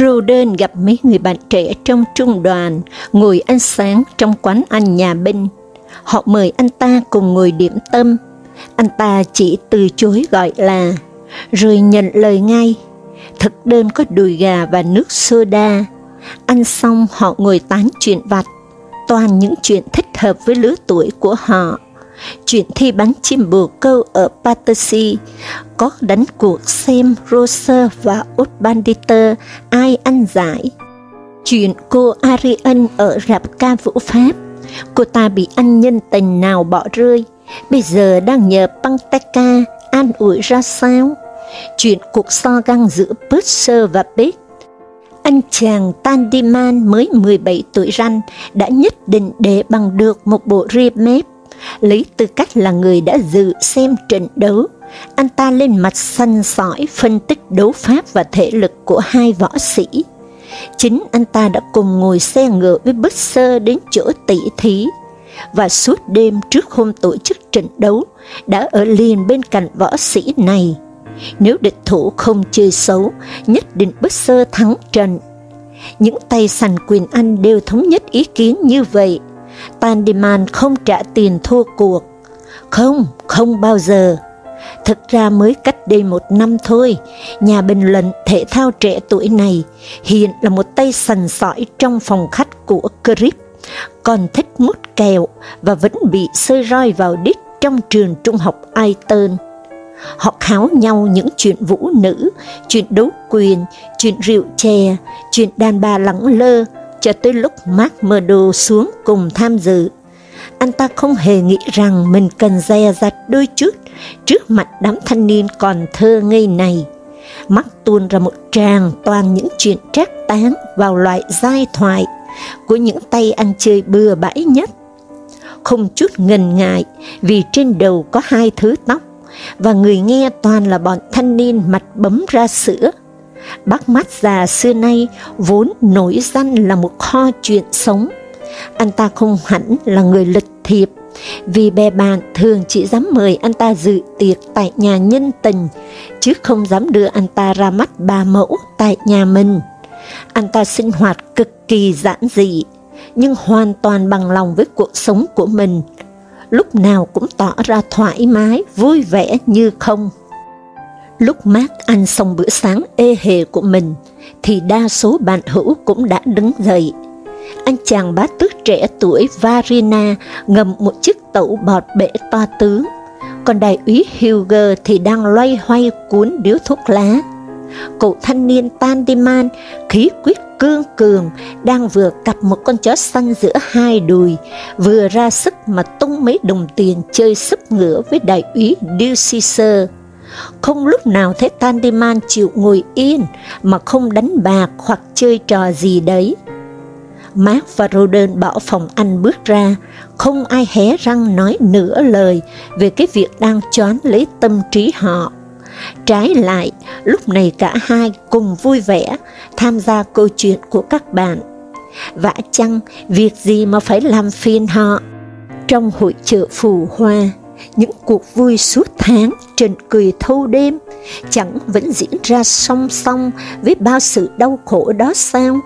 Roden gặp mấy người bạn trẻ trong trung đoàn, ngồi ăn sáng trong quán ăn nhà binh. Họ mời anh ta cùng ngồi điểm tâm. Anh ta chỉ từ chối gọi là, rồi nhận lời ngay. Thực đơn có đùi gà và nước soda. Ăn xong họ ngồi tán chuyện vặt, toàn những chuyện thích hợp với lứa tuổi của họ chuyện thi bắn chim bồ câu ở Battersea, có đánh cuộc xem Roser và Banditer ai ăn giải. Chuyện cô Arian ở rạp ca vũ Pháp, cô ta bị anh nhân tình nào bỏ rơi, bây giờ đang nhờ Panteka an ủi ra sao. Chuyện cuộc so găng giữa Purser và Pitt, anh chàng Tandiman mới 17 tuổi ranh đã nhất định để bằng được một bộ ria mép lấy tư cách là người đã dự xem trận đấu, anh ta lên mặt săn sỏi phân tích đấu pháp và thể lực của hai võ sĩ. Chính anh ta đã cùng ngồi xe ngựa với Busser đến chỗ tỷ thí, và suốt đêm trước hôm tổ chức trận đấu đã ở liền bên cạnh võ sĩ này. Nếu địch thủ không chơi xấu, nhất định Busser thắng trận. Những tay sành quyền Anh đều thống nhất ý kiến như vậy, Tandiman không trả tiền thua cuộc. Không, không bao giờ. Thực ra mới cách đây một năm thôi, nhà bình luận thể thao trẻ tuổi này hiện là một tay sần sỏi trong phòng khách của Crip, còn thích mút kèo và vẫn bị sơi roi vào đít trong trường trung học Aiton. Họ kháo nhau những chuyện vũ nữ, chuyện đấu quyền, chuyện rượu chè, chuyện đàn bà lẳng lơ, cho tới lúc Mark Murdo xuống cùng tham dự. Anh ta không hề nghĩ rằng mình cần dè dặt đôi chút trước mặt đám thanh niên còn thơ ngây này. Mark tuôn ra một tràng toàn những chuyện trác tán vào loại giai thoại của những tay ăn chơi bừa bãi nhất. Không chút ngần ngại vì trên đầu có hai thứ tóc, và người nghe toàn là bọn thanh niên mặt bấm ra sữa, Bác mắt già xưa nay vốn nổi danh là một kho chuyện sống. Anh ta không hẳn là người lịch thiệp, vì bè bạn thường chỉ dám mời anh ta dự tiệc tại nhà nhân tình, chứ không dám đưa anh ta ra mắt bà mẫu tại nhà mình. Anh ta sinh hoạt cực kỳ giản dị, nhưng hoàn toàn bằng lòng với cuộc sống của mình, lúc nào cũng tỏ ra thoải mái, vui vẻ như không. Lúc Mark ăn xong bữa sáng ê hề của mình, thì đa số bạn hữu cũng đã đứng dậy. Anh chàng bá tước trẻ tuổi Varina ngầm một chiếc tẩu bọt bể to tướng, còn đại úy Huger thì đang loay hoay cuốn điếu thuốc lá. Cậu thanh niên Tandiman, khí quyết cương cường, đang vừa cặp một con chó xanh giữa hai đùi, vừa ra sức mà tung mấy đồng tiền chơi sấp ngửa với đại úy Dulciser không lúc nào thấy Tandiman chịu ngồi yên mà không đánh bạc hoặc chơi trò gì đấy. Mark và Roden bỏ phòng anh bước ra, không ai hé răng nói nửa lời về cái việc đang choán lấy tâm trí họ. Trái lại, lúc này cả hai cùng vui vẻ tham gia câu chuyện của các bạn. Vả chăng, việc gì mà phải làm phiền họ? Trong hội chợ phù hoa, những cuộc vui suốt tháng, trên cười thâu đêm, chẳng vẫn diễn ra song song với bao sự đau khổ đó sao?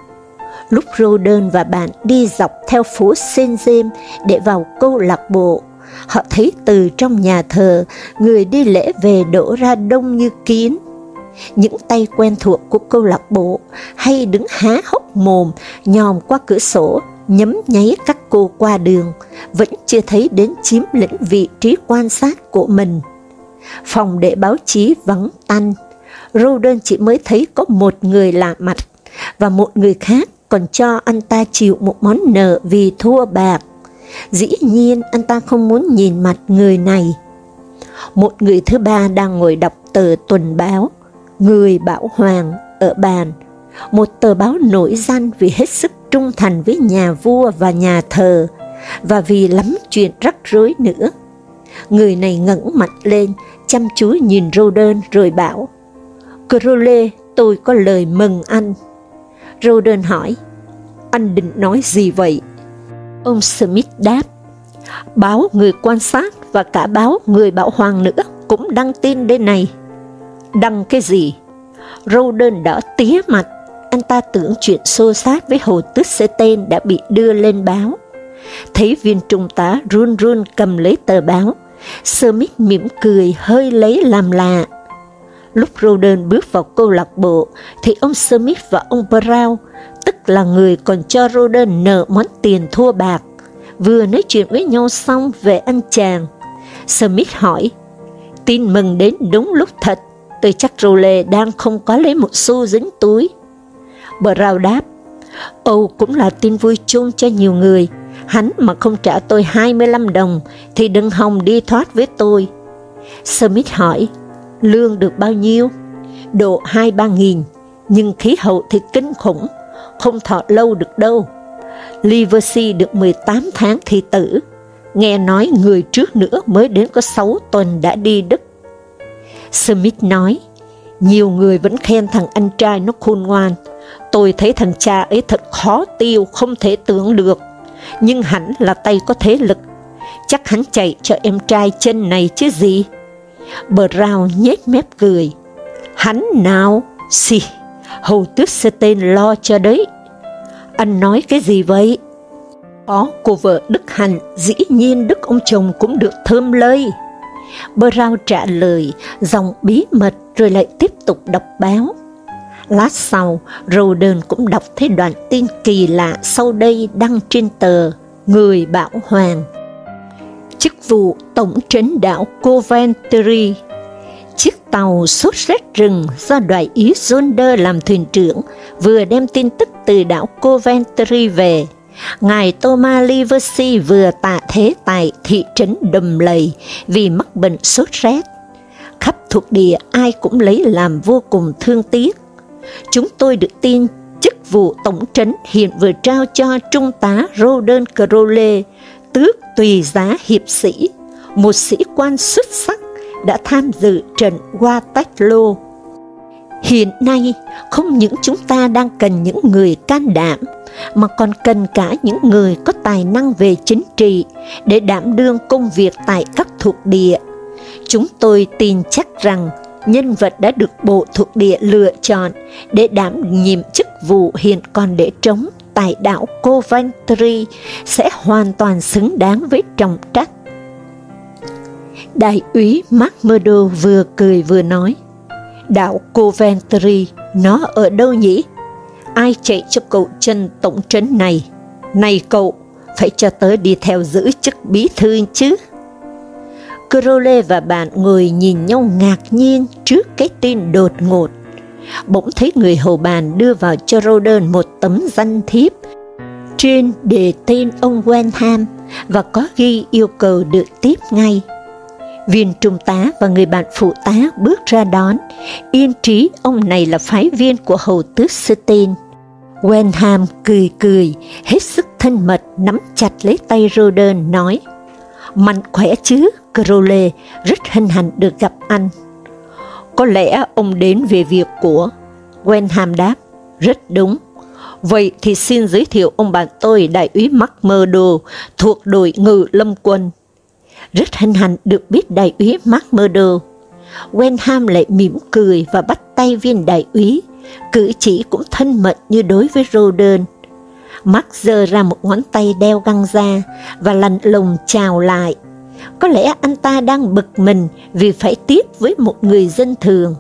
Lúc Roden và bạn đi dọc theo phố Saint James để vào câu lạc bộ, họ thấy từ trong nhà thờ, người đi lễ về đổ ra đông như kiến. Những tay quen thuộc của câu lạc bộ hay đứng há hốc mồm, nhòm qua cửa sổ nhấm nháy các cô qua đường, vẫn chưa thấy đến chiếm lĩnh vị trí quan sát của mình. Phòng để báo chí vắng tanh, Roden chỉ mới thấy có một người lạ mặt, và một người khác còn cho anh ta chịu một món nợ vì thua bạc. Dĩ nhiên anh ta không muốn nhìn mặt người này. Một người thứ ba đang ngồi đọc tờ tuần báo, người bảo hoàng ở bàn, một tờ báo nổi danh vì hết sức trung thành với nhà vua và nhà thờ, và vì lắm chuyện rắc rối nữa. Người này ngẩng mặt lên, chăm chú nhìn Roden rồi bảo, Crowley, tôi có lời mừng anh. Roden hỏi, anh định nói gì vậy? Ông Smith đáp, báo người quan sát và cả báo người bảo hoàng nữa cũng đăng tin đây này. Đăng cái gì? Roden đã tía mặt, anh ta tưởng chuyện xô sát với hồ tước xe tên đã bị đưa lên báo. Thấy viên trung tá run run cầm lấy tờ báo, Smith mỉm cười hơi lấy làm lạ. Lúc Roden bước vào câu lạc bộ, thì ông Smith và ông Brown, tức là người còn cho Roden nợ món tiền thua bạc, vừa nói chuyện với nhau xong về anh chàng. Smith hỏi, tin mừng đến đúng lúc thật, tôi chắc Rowley đang không có lấy một xu dính túi. Brown đáp, Âu cũng là tin vui chung cho nhiều người, hắn mà không trả tôi 25 đồng thì đừng hòng đi thoát với tôi. Smith hỏi, lương được bao nhiêu? Độ 2-3 nghìn, nhưng khí hậu thì kinh khủng, không thọ lâu được đâu. Livesey được 18 tháng thi tử, nghe nói người trước nữa mới đến có 6 tuần đã đi Đức. Smith nói, nhiều người vẫn khen thằng anh trai nó khôn ngoan, tôi thấy thằng cha ấy thật khó tiêu, không thể tưởng được, nhưng hẳn là tay có thế lực, chắc hắn chạy cho em trai chân này chứ gì. Brown nhếch mép cười, hắn nào, xì, hầu tước sơ tên lo cho đấy. Anh nói cái gì vậy? Có cô vợ Đức Hạnh, dĩ nhiên Đức ông chồng cũng được thơm lây. Brown trả lời, dòng bí mật rồi lại tiếp tục đọc báo. Lát sau, Roden cũng đọc thấy đoạn tin kỳ lạ sau đây đăng trên tờ Người Bảo Hoàng. Chức vụ Tổng trấn đảo Coventry Chiếc tàu sốt rét rừng do đại ý Zonder làm thuyền trưởng vừa đem tin tức từ đảo Coventry về. Ngài Thomas Livesey vừa tạ thế tại thị trấn Đầm Lầy vì mắc bệnh sốt rét. Khắp thuộc địa ai cũng lấy làm vô cùng thương tiếc. Chúng tôi được tin chức vụ tổng trấn hiện vừa trao cho Trung tá Roden Crowley, tước tùy giá hiệp sĩ, một sĩ quan xuất sắc đã tham dự trận Waterloo. Hiện nay, không những chúng ta đang cần những người can đảm, mà còn cần cả những người có tài năng về chính trị để đảm đương công việc tại các thuộc địa. Chúng tôi tin chắc rằng nhân vật đã được Bộ thuộc địa lựa chọn để đảm nhiệm chức vụ hiện còn để trống tại đảo Coventry sẽ hoàn toàn xứng đáng với trọng trách. Đại úy Mark Murdo vừa cười vừa nói, đảo Coventry, nó ở đâu nhỉ? Ai chạy cho cậu chân tổng trấn này? Này cậu, phải cho tớ đi theo giữ chức bí thư chứ? Crowley và bạn ngồi nhìn nhau ngạc nhiên trước cái tin đột ngột. Bỗng thấy người hầu bàn đưa vào cho Roden một tấm danh thiếp trên đề tên ông Wenham và có ghi yêu cầu được tiếp ngay. Viên trung tá và người bạn phụ tá bước ra đón, yên trí ông này là phái viên của hầu tước Stein. Wenham cười cười, hết sức thân mật nắm chặt lấy tay Roden nói, Mạnh khỏe chứ, Crowley, rất hân hạnh được gặp anh. Có lẽ ông đến về việc của... Wenham đáp, rất đúng. Vậy thì xin giới thiệu ông bạn tôi, đại úy McMurdo thuộc đội ngự lâm quân. Rất hân hạnh được biết đại úy McMurdo. Wenham lại mỉm cười và bắt tay viên đại úy, cử chỉ cũng thân mật như đối với Roden. Mark giơ ra một ngón tay đeo găng ra và lạnh lùng chào lại. Có lẽ anh ta đang bực mình vì phải tiếp với một người dân thường.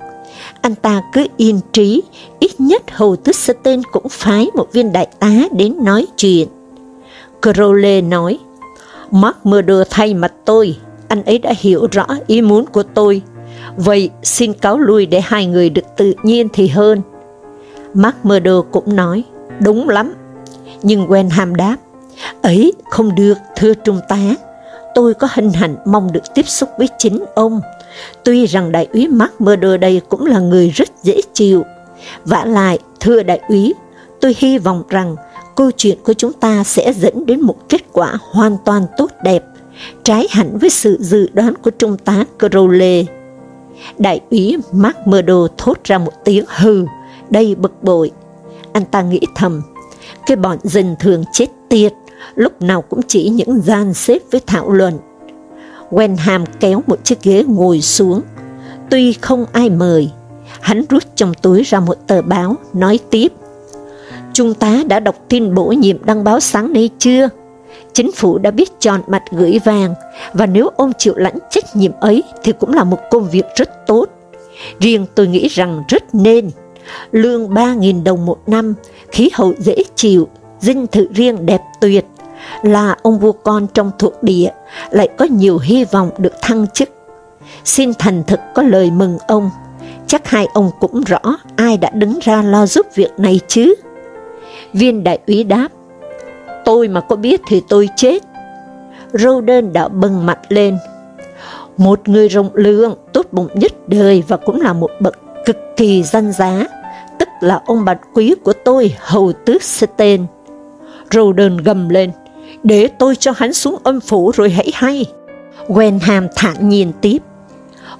Anh ta cứ yên trí, ít nhất Hầu Tước Tên cũng phái một viên đại tá đến nói chuyện. Crowley nói, Mark Murder thay mặt tôi, anh ấy đã hiểu rõ ý muốn của tôi. Vậy xin cáo lui để hai người được tự nhiên thì hơn. Mark Murder cũng nói, đúng lắm. Nhưng Wenham đáp, ấy không được thưa trung tá, tôi có hình hạnh mong được tiếp xúc với chính ông. Tuy rằng đại úy Mark Murder đây cũng là người rất dễ chịu, vả lại, thưa đại úy, tôi hy vọng rằng câu chuyện của chúng ta sẽ dẫn đến một kết quả hoàn toàn tốt đẹp, trái hẳn với sự dự đoán của Trung tá Crowley. Đại úy Mark Murdo thốt ra một tiếng hừ, đầy bực bội. Anh ta nghĩ thầm, cái bọn dân thường chết tiệt, lúc nào cũng chỉ những gian xếp với thảo luận. Wenham kéo một chiếc ghế ngồi xuống, tuy không ai mời, hắn rút trong túi ra một tờ báo, nói tiếp. chúng ta đã đọc tin bổ nhiệm đăng báo sáng nay chưa? Chính phủ đã biết chọn mặt gửi vàng, và nếu ông chịu lãnh trách nhiệm ấy thì cũng là một công việc rất tốt. Riêng tôi nghĩ rằng rất nên. Lương 3.000 đồng một năm, khí hậu dễ chịu, dinh thự riêng đẹp tuyệt, là ông vua con trong thuộc địa, lại có nhiều hy vọng được thăng chức. Xin thành thực có lời mừng ông, chắc hai ông cũng rõ ai đã đứng ra lo giúp việc này chứ. Viên đại úy đáp, tôi mà có biết thì tôi chết. Râu đơn đã bừng mặt lên. Một người rộng lượng, tốt bụng nhất đời và cũng là một bậc cực kỳ danh giá, tức là ông bạn quý của tôi, hầu tước Stein. Râu đơn gầm lên, để tôi cho hắn xuống âm phủ rồi hãy hay. Wenham thản nhiên tiếp,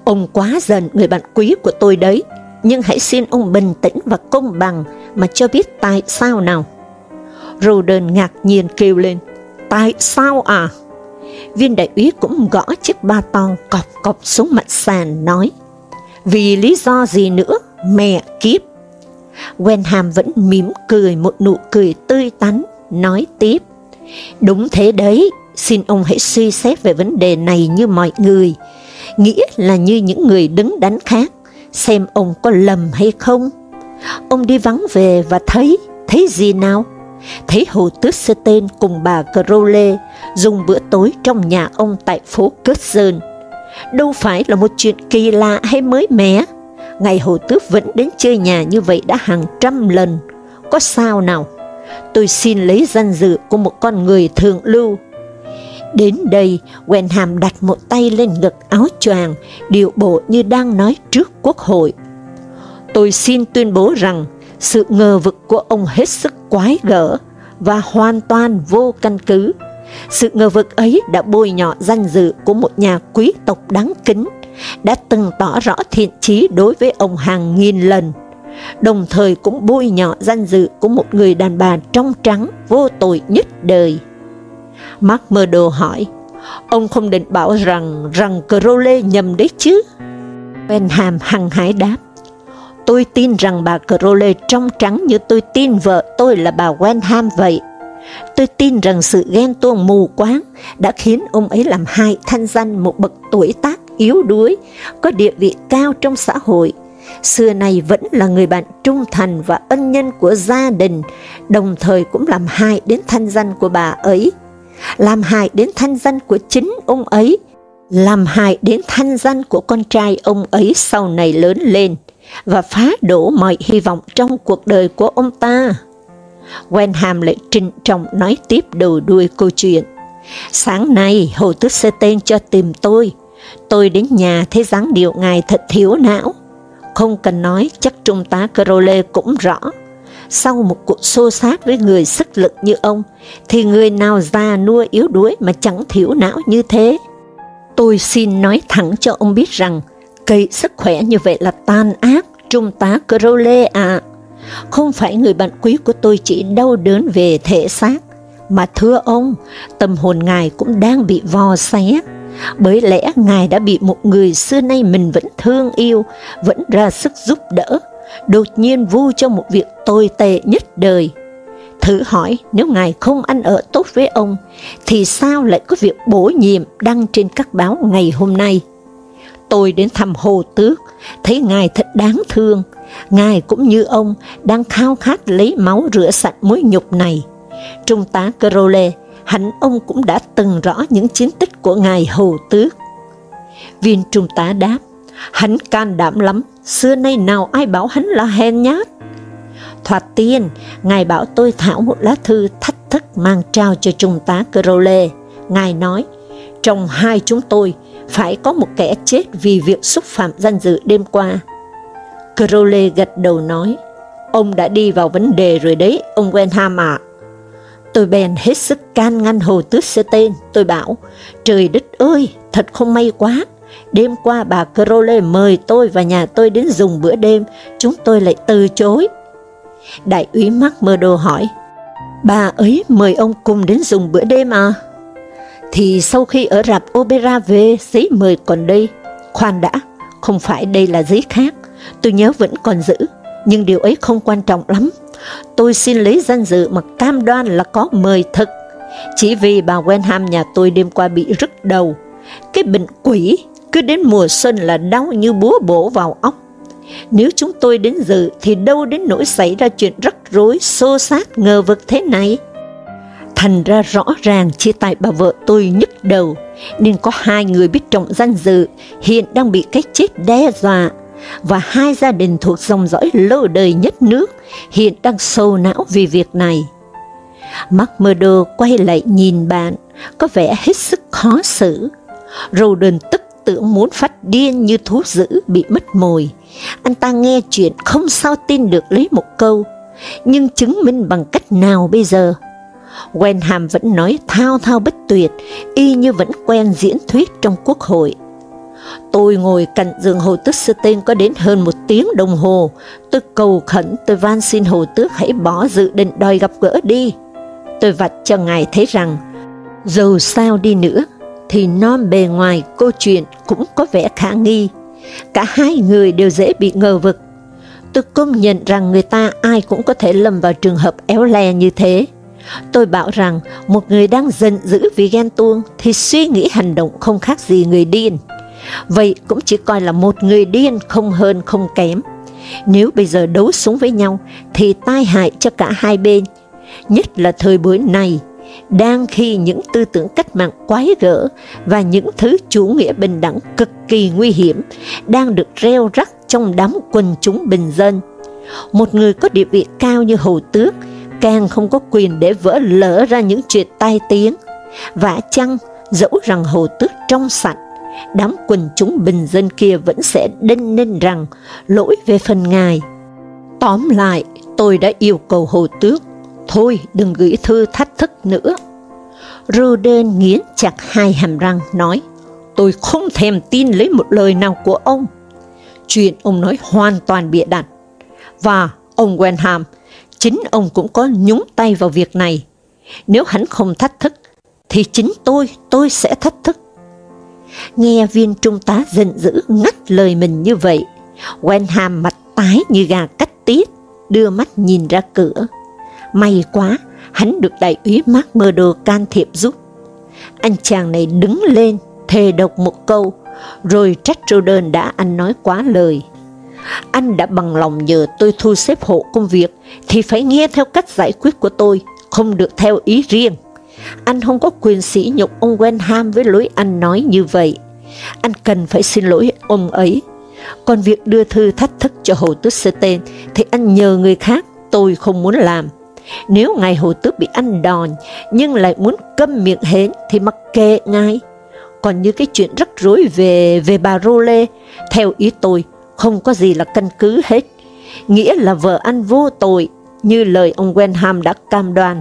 ông quá giận người bạn quý của tôi đấy, nhưng hãy xin ông bình tĩnh và công bằng mà cho biết tại sao nào. Roden ngạc nhiên kêu lên, tại sao à? Viên đại úy cũng gõ chiếc ba ton cọc cọc xuống mặt sàn nói, vì lý do gì nữa, mẹ kiếp. Wenham vẫn mỉm cười một nụ cười tươi tắn, nói tiếp, đúng thế đấy, xin ông hãy suy xét về vấn đề này như mọi người, nghĩa là như những người đứng đắn khác, xem ông có lầm hay không. Ông đi vắng về và thấy, thấy gì nào? Thấy Hồ Tước Sơ Tên cùng bà Crowley dùng bữa tối trong nhà ông tại phố Curzon. Đâu phải là một chuyện kỳ lạ hay mới mẻ. Ngày Hồ Tước vẫn đến chơi nhà như vậy đã hàng trăm lần. Có sao nào? Tôi xin lấy danh dự của một con người thượng lưu. Đến đây, Wenham đặt một tay lên ngực áo choàng, điệu bộ như đang nói trước quốc hội. Tôi xin tuyên bố rằng sự ngờ vực của ông hết sức quái gở và hoàn toàn vô căn cứ. Sự ngờ vực ấy đã bôi nhọ danh dự của một nhà quý tộc đáng kính, đã từng tỏ rõ thiện chí đối với ông hàng nghìn lần, đồng thời cũng bôi nhọ danh dự của một người đàn bà trong trắng vô tội nhất đời. Mark Murdo hỏi, ông không định bảo rằng rằng Crowley nhầm đấy chứ? Benham hăng hái đáp, Tôi tin rằng bà Crowley trong trắng như tôi tin vợ tôi là bà Wenham vậy. Tôi tin rằng sự ghen tuông mù quáng đã khiến ông ấy làm hại thanh danh một bậc tuổi tác yếu đuối, có địa vị cao trong xã hội. Xưa này vẫn là người bạn trung thành và ân nhân của gia đình, đồng thời cũng làm hại đến thanh danh của bà ấy, làm hại đến thanh danh của chính ông ấy, làm hại đến thanh danh của con trai ông ấy sau này lớn lên và phá đổ mọi hy vọng trong cuộc đời của ông ta. Wenham lại trịnh trọng nói tiếp đầu đuôi câu chuyện. Sáng nay, Hồ Tước Sê Tên cho tìm tôi. Tôi đến nhà thấy dáng điệu ngài thật thiếu não. Không cần nói, chắc Trung tá Crowley cũng rõ. Sau một cuộc xô xát với người sức lực như ông, thì người nào già nua yếu đuối mà chẳng thiếu não như thế. Tôi xin nói thẳng cho ông biết rằng, Cây sức khỏe như vậy là tan ác, Trung tá Crowley à. Không phải người bạn quý của tôi chỉ đau đớn về thể xác, mà thưa ông, tâm hồn ngài cũng đang bị vò xé. Bởi lẽ ngài đã bị một người xưa nay mình vẫn thương yêu, vẫn ra sức giúp đỡ, đột nhiên vu cho một việc tồi tệ nhất đời. Thử hỏi nếu ngài không ăn ở tốt với ông, thì sao lại có việc bổ nhiệm đăng trên các báo ngày hôm nay? Tôi đến thăm Hồ Tước, thấy Ngài thật đáng thương. Ngài cũng như ông, đang khao khát lấy máu rửa sạch mối nhục này. Trung tá Crowley, hẳn ông cũng đã từng rõ những chiến tích của Ngài Hồ Tước. Viên trung tá đáp, hắn can đảm lắm, xưa nay nào ai bảo hắn là hèn nhát. Thoạt tiên, Ngài bảo tôi thảo một lá thư thách thức mang trao cho trung tá Crowley. Ngài nói, trong hai chúng tôi, phải có một kẻ chết vì việc xúc phạm danh dự đêm qua. Crowley gật đầu nói, Ông đã đi vào vấn đề rồi đấy, ông Wenham ạ. Tôi bèn hết sức can ngăn hồ tước sơ tên, tôi bảo, trời đất ơi, thật không may quá, đêm qua bà Crowley mời tôi và nhà tôi đến dùng bữa đêm, chúng tôi lại từ chối. Đại úy Mark Murdo hỏi, bà ấy mời ông cùng đến dùng bữa đêm à? Thì sau khi ở rạp opera về, giấy mời còn đây. Khoan đã, không phải đây là giấy khác, tôi nhớ vẫn còn giữ, nhưng điều ấy không quan trọng lắm. Tôi xin lấy danh dự mà cam đoan là có mời thực. Chỉ vì bà Wenham nhà tôi đêm qua bị rứt đầu, cái bệnh quỷ cứ đến mùa xuân là đau như búa bổ vào óc. Nếu chúng tôi đến dự thì đâu đến nỗi xảy ra chuyện rắc rối, xô xát, ngờ vực thế này. Thành ra rõ ràng chia tay bà vợ tôi nhức đầu, nên có hai người biết trọng danh dự hiện đang bị cái chết đe dọa, và hai gia đình thuộc dòng dõi lâu đời nhất nước hiện đang sâu não vì việc này. McMurdo quay lại nhìn bạn, có vẻ hết sức khó xử. Roden tức tưởng muốn phát điên như thú dữ bị mất mồi. Anh ta nghe chuyện không sao tin được lấy một câu, nhưng chứng minh bằng cách nào bây giờ? Wenham vẫn nói thao thao bất tuyệt, y như vẫn quen diễn thuyết trong quốc hội. Tôi ngồi cạnh giường Hồ Tước Sư Tên có đến hơn một tiếng đồng hồ. Tôi cầu khẩn, tôi van xin Hồ Tước hãy bỏ dự định đòi gặp gỡ đi. Tôi vạch cho ngài thấy rằng, dù sao đi nữa, thì non bề ngoài câu chuyện cũng có vẻ khả nghi. Cả hai người đều dễ bị ngờ vực. Tôi công nhận rằng người ta ai cũng có thể lầm vào trường hợp éo le như thế. Tôi bảo rằng một người đang giận dữ vì ghen tuông thì suy nghĩ hành động không khác gì người điên. Vậy cũng chỉ coi là một người điên không hơn không kém. Nếu bây giờ đấu súng với nhau thì tai hại cho cả hai bên, nhất là thời buổi này, đang khi những tư tưởng cách mạng quái gở và những thứ chủ nghĩa bình đẳng cực kỳ nguy hiểm đang được reo rắc trong đám quần chúng bình dân. Một người có địa vị cao như Hồ Tước càng không có quyền để vỡ lỡ ra những chuyện tai tiếng. Vả chăng, dẫu rằng Hồ Tước trong sạch, đám quần chúng bình dân kia vẫn sẽ đinh ninh rằng lỗi về phần ngài. Tóm lại, tôi đã yêu cầu Hồ Tước, thôi đừng gửi thư thách thức nữa. Roden nghiến chặt hai hàm răng, nói, tôi không thèm tin lấy một lời nào của ông. Chuyện ông nói hoàn toàn bịa đặt. Và ông Wenham, chính ông cũng có nhúng tay vào việc này. Nếu hắn không thách thức, thì chính tôi, tôi sẽ thách thức. Nghe viên trung tá giận dữ ngắt lời mình như vậy, Wenham mặt tái như gà cắt tiết, đưa mắt nhìn ra cửa. May quá, hắn được đại úy Mark Murdo can thiệp giúp. Anh chàng này đứng lên, thề độc một câu, rồi trách Roden đã ăn nói quá lời. Anh đã bằng lòng nhờ tôi thu xếp hộ công việc, thì phải nghe theo cách giải quyết của tôi, không được theo ý riêng. Anh không có quyền sỉ nhục ông Wenham với lối anh nói như vậy. Anh cần phải xin lỗi ông ấy. Còn việc đưa thư thách thức cho Hồ Tước Sơ Tên thì anh nhờ người khác, tôi không muốn làm. Nếu ngài Hồ Tước bị anh đòn, nhưng lại muốn câm miệng hến thì mặc kệ ngài. Còn như cái chuyện rắc rối về về bà Rô Lê, theo ý tôi, không có gì là căn cứ hết. Nghĩa là vợ anh vô tội, như lời ông Wenham đã cam đoan.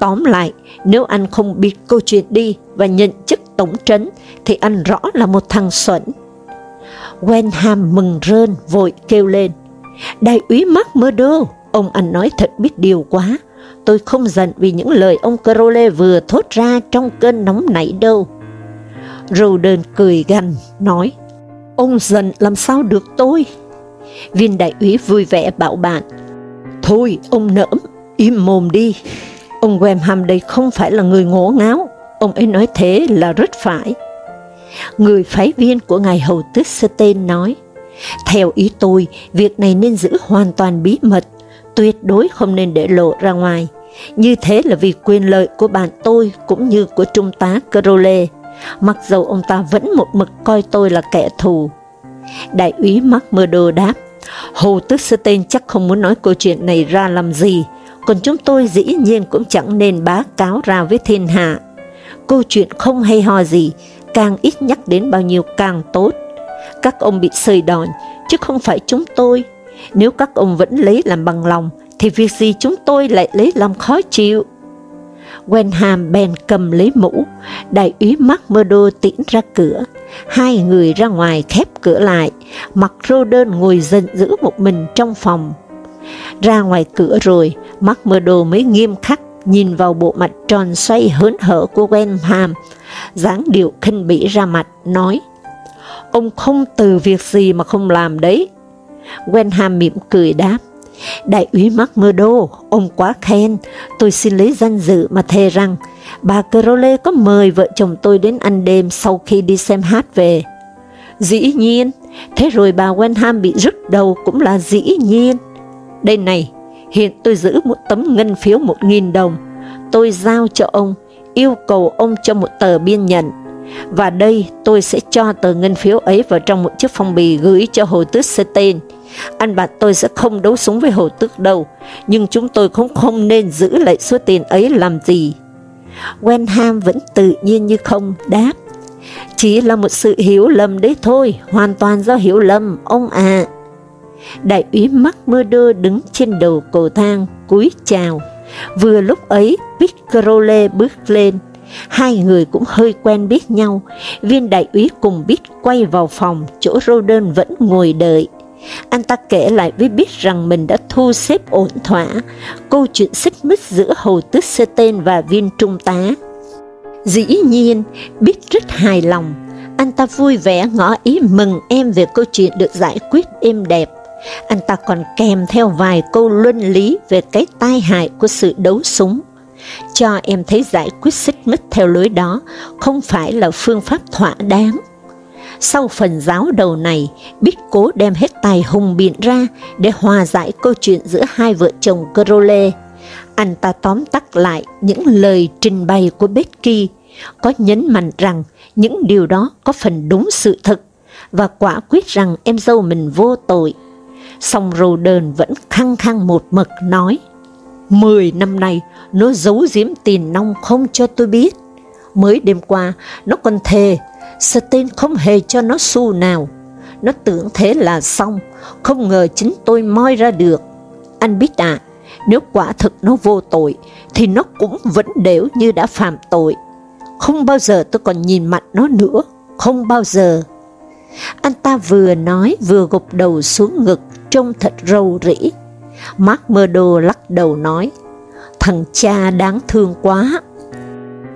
Tóm lại, nếu anh không biết câu chuyện đi và nhận chức tổng trấn, thì anh rõ là một thằng xuẩn. Wenham mừng rơn, vội kêu lên, Đại úy Mark Murdo, ông anh nói thật biết điều quá, tôi không giận vì những lời ông Crowley vừa thốt ra trong cơn nóng nảy đâu. Roden cười gằn, nói, ông giận làm sao được tôi? Viên đại úy vui vẻ bảo bạn, thôi ông nỡm, im mồm đi, Ông Wemham đây không phải là người ngổ ngáo, ông ấy nói thế là rất phải. Người phái viên của ngài hầu tước Stein nói, theo ý tôi, việc này nên giữ hoàn toàn bí mật, tuyệt đối không nên để lộ ra ngoài. Như thế là vì quyền lợi của bạn tôi cũng như của trung tá Crowley, mặc dầu ông ta vẫn một mực coi tôi là kẻ thù. Đại úy Mark Murdo đáp, Hồ Tước Stein chắc không muốn nói câu chuyện này ra làm gì, còn chúng tôi dĩ nhiên cũng chẳng nên bá cáo ra với thiên hạ. Câu chuyện không hay ho gì, càng ít nhắc đến bao nhiêu càng tốt. Các ông bị sơi đòn, chứ không phải chúng tôi. Nếu các ông vẫn lấy làm bằng lòng, thì việc gì chúng tôi lại lấy làm khó chịu? Wenham bèn cầm lấy mũ, đại úy McMurdo tiễn ra cửa. Hai người ra ngoài khép cửa lại, mặc Roden ngồi giận dữ một mình trong phòng. Ra ngoài cửa rồi, McMurdo mới nghiêm khắc nhìn vào bộ mặt tròn xoay hớn hở của Wenham, dáng điệu khinh bỉ ra mặt, nói, Ông không từ việc gì mà không làm đấy. Wenham mỉm cười đáp, Đại úy McMurdo, ông quá khen, tôi xin lấy danh dự mà thề rằng, bà Crowley có mời vợ chồng tôi đến ăn đêm sau khi đi xem hát về. Dĩ nhiên, thế rồi bà Wenham bị rứt đầu cũng là dĩ nhiên. Đây này, hiện tôi giữ một tấm ngân phiếu một nghìn đồng, tôi giao cho ông, yêu cầu ông cho một tờ biên nhận, và đây tôi sẽ cho tờ ngân phiếu ấy vào trong một chiếc phong bì gửi cho Hồ Tước Stein. Anh bạn tôi sẽ không đấu súng với Hồ Tước đâu, nhưng chúng tôi cũng không nên giữ lại số tiền ấy làm gì. Wenham vẫn tự nhiên như không đáp. Chỉ là một sự hiểu lầm đấy thôi, hoàn toàn do hiểu lầm, ông à. Đại úy McMurdo đứng trên đầu cầu thang, cúi chào. Vừa lúc ấy, Pete Crowley bước lên, Hai người cũng hơi quen biết nhau, viên đại úy cùng biết quay vào phòng, chỗ Roden vẫn ngồi đợi. Anh ta kể lại với biết rằng mình đã thu xếp ổn thỏa câu chuyện xích mích giữa Hồ Tước Sê Tên và viên trung tá. Dĩ nhiên, biết rất hài lòng, anh ta vui vẻ ngỏ ý mừng em về câu chuyện được giải quyết êm đẹp. Anh ta còn kèm theo vài câu luân lý về cái tai hại của sự đấu súng cho em thấy giải quyết xích mích theo lối đó không phải là phương pháp thỏa đáng. Sau phần giáo đầu này, Bích cố đem hết tài hùng biện ra để hòa giải câu chuyện giữa hai vợ chồng Crowley. Anh ta tóm tắt lại những lời trình bày của Becky, có nhấn mạnh rằng những điều đó có phần đúng sự thật, và quả quyết rằng em dâu mình vô tội. Song Roden vẫn khăng khăng một mực nói, Mười năm nay, nó giấu giếm tiền nong không cho tôi biết. Mới đêm qua, nó còn thề, Stein không hề cho nó xu nào. Nó tưởng thế là xong, không ngờ chính tôi moi ra được. Anh biết à, nếu quả thực nó vô tội, thì nó cũng vẫn đều như đã phạm tội. Không bao giờ tôi còn nhìn mặt nó nữa, không bao giờ. Anh ta vừa nói vừa gục đầu xuống ngực, trông thật rầu rĩ. Mark Murdo lắc đầu nói, thằng cha đáng thương quá.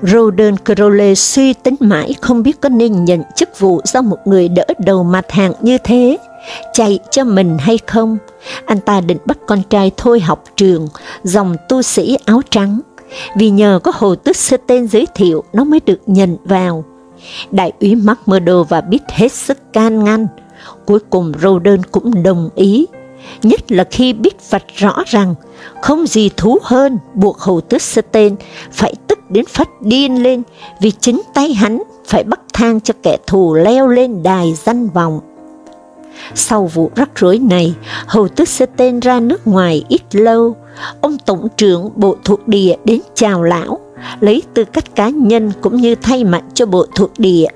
Roden Crowley suy tính mãi không biết có nên nhận chức vụ do một người đỡ đầu mặt hàng như thế, chạy cho mình hay không. Anh ta định bắt con trai thôi học trường, dòng tu sĩ áo trắng, vì nhờ có hồ Tức sơ tên giới thiệu nó mới được nhận vào. Đại úy McMurdo và biết hết sức can ngăn, cuối cùng Roden cũng đồng ý nhất là khi biết vạch rõ rằng không gì thú hơn buộc hầu tước sơ tên phải tức đến phát điên lên vì chính tay hắn phải bắt thang cho kẻ thù leo lên đài danh vọng. Sau vụ rắc rối này, hầu tước sơ tên ra nước ngoài ít lâu, ông tổng trưởng bộ thuộc địa đến chào lão, lấy tư cách cá nhân cũng như thay mặt cho bộ thuộc địa.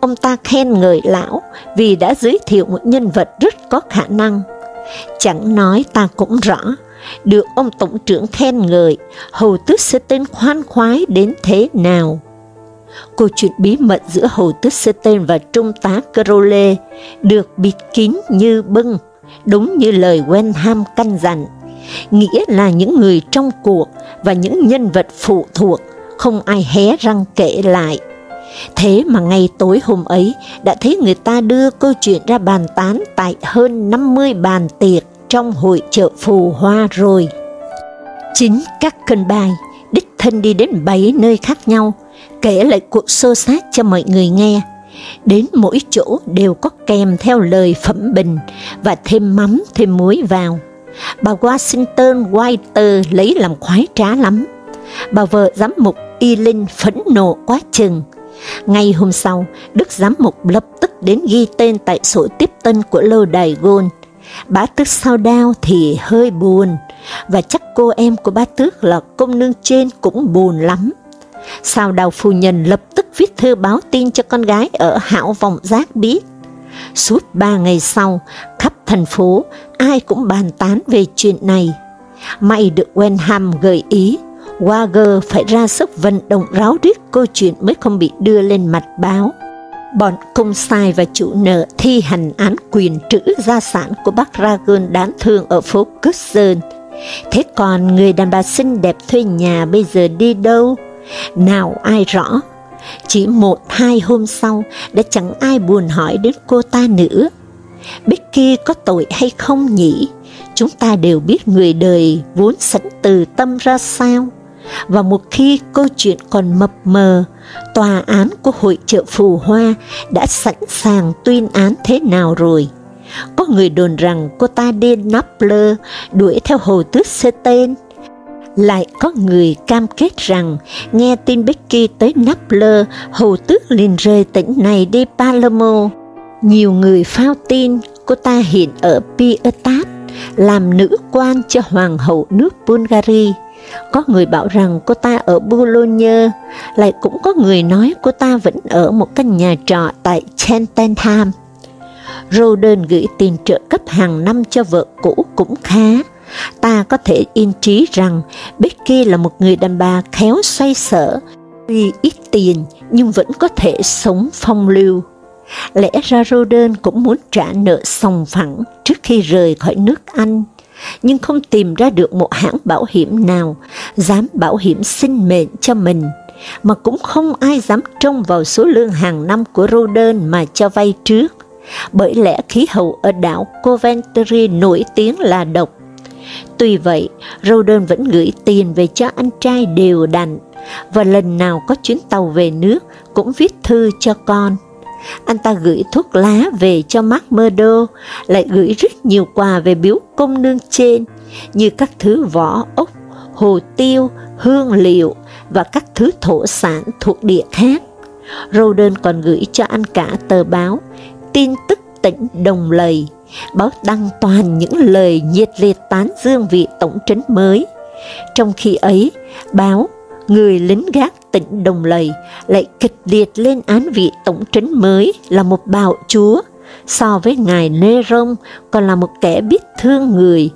Ông ta khen người lão vì đã giới thiệu một nhân vật rất có khả năng Chẳng nói ta cũng rõ, được ông tổng trưởng khen ngợi, hầu tước sẽ tên khoan khoái đến thế nào. Câu chuyện bí mật giữa hầu tước sê tên và trung tá Crowley được bịt kín như bưng, đúng như lời Wenham căn dặn, nghĩa là những người trong cuộc và những nhân vật phụ thuộc, không ai hé răng kể lại. Thế mà ngay tối hôm ấy đã thấy người ta đưa câu chuyện ra bàn tán tại hơn 50 bàn tiệc trong hội chợ phù hoa rồi. Chính các cân bài, đích thân đi đến bảy nơi khác nhau, kể lại cuộc xô sát cho mọi người nghe. Đến mỗi chỗ đều có kèm theo lời phẩm bình và thêm mắm thêm muối vào. Bà Washington White lấy làm khoái trá lắm. Bà vợ giám mục Y Linh phẫn nộ quá chừng, ngay hôm sau, Đức Giám Mục lập tức đến ghi tên tại sổ tiếp tân của lâu đài Gôn. Bá tước sao đao thì hơi buồn, và chắc cô em của bá tước là công nương trên cũng buồn lắm. Sao đào phu nhân lập tức viết thư báo tin cho con gái ở hảo vòng giác biết. Suốt ba ngày sau, khắp thành phố, ai cũng bàn tán về chuyện này. May được Wenham gợi ý, Wager phải ra sức vận động ráo riết câu chuyện mới không bị đưa lên mặt báo. Bọn công sai và chủ nợ thi hành án quyền trữ gia sản của bác Ragon đáng thương ở phố Cusson. Thế còn người đàn bà xinh đẹp thuê nhà bây giờ đi đâu? Nào ai rõ? Chỉ một hai hôm sau đã chẳng ai buồn hỏi đến cô ta nữa. Becky có tội hay không nhỉ? Chúng ta đều biết người đời vốn sẵn từ tâm ra sao. Và một khi câu chuyện còn mập mờ, tòa án của hội trợ phù hoa đã sẵn sàng tuyên án thế nào rồi? Có người đồn rằng cô ta đi Napler đuổi theo hồ tước xê tên. Lại có người cam kết rằng nghe tin Becky tới Napler, hồ tước liền rời tỉnh này đi Palermo. Nhiều người phao tin cô ta hiện ở Pietat, làm nữ quan cho hoàng hậu nước Bulgaria. Có người bảo rằng cô ta ở Bologna, lại cũng có người nói cô ta vẫn ở một căn nhà trọ tại Cheltenham. Roden gửi tiền trợ cấp hàng năm cho vợ cũ cũng khá. Ta có thể yên trí rằng Becky là một người đàn bà khéo xoay sở, tuy ít tiền nhưng vẫn có thể sống phong lưu. Lẽ ra Roden cũng muốn trả nợ sòng phẳng trước khi rời khỏi nước Anh, nhưng không tìm ra được một hãng bảo hiểm nào dám bảo hiểm sinh mệnh cho mình, mà cũng không ai dám trông vào số lương hàng năm của Roden mà cho vay trước, bởi lẽ khí hậu ở đảo Coventry nổi tiếng là độc. Tuy vậy, Roden vẫn gửi tiền về cho anh trai đều đặn, và lần nào có chuyến tàu về nước cũng viết thư cho con anh ta gửi thuốc lá về cho Mark Murdo, lại gửi rất nhiều quà về biếu công nương trên, như các thứ vỏ ốc, hồ tiêu, hương liệu và các thứ thổ sản thuộc địa khác. Roden còn gửi cho anh cả tờ báo, tin tức tỉnh Đồng Lầy, báo đăng toàn những lời nhiệt liệt tán dương vị tổng trấn mới. Trong khi ấy, báo người lính gác tỉnh Đồng Lầy lại kịch liệt lên án vị tổng trấn mới là một bạo chúa, so với ngài Nê Rông còn là một kẻ biết thương người.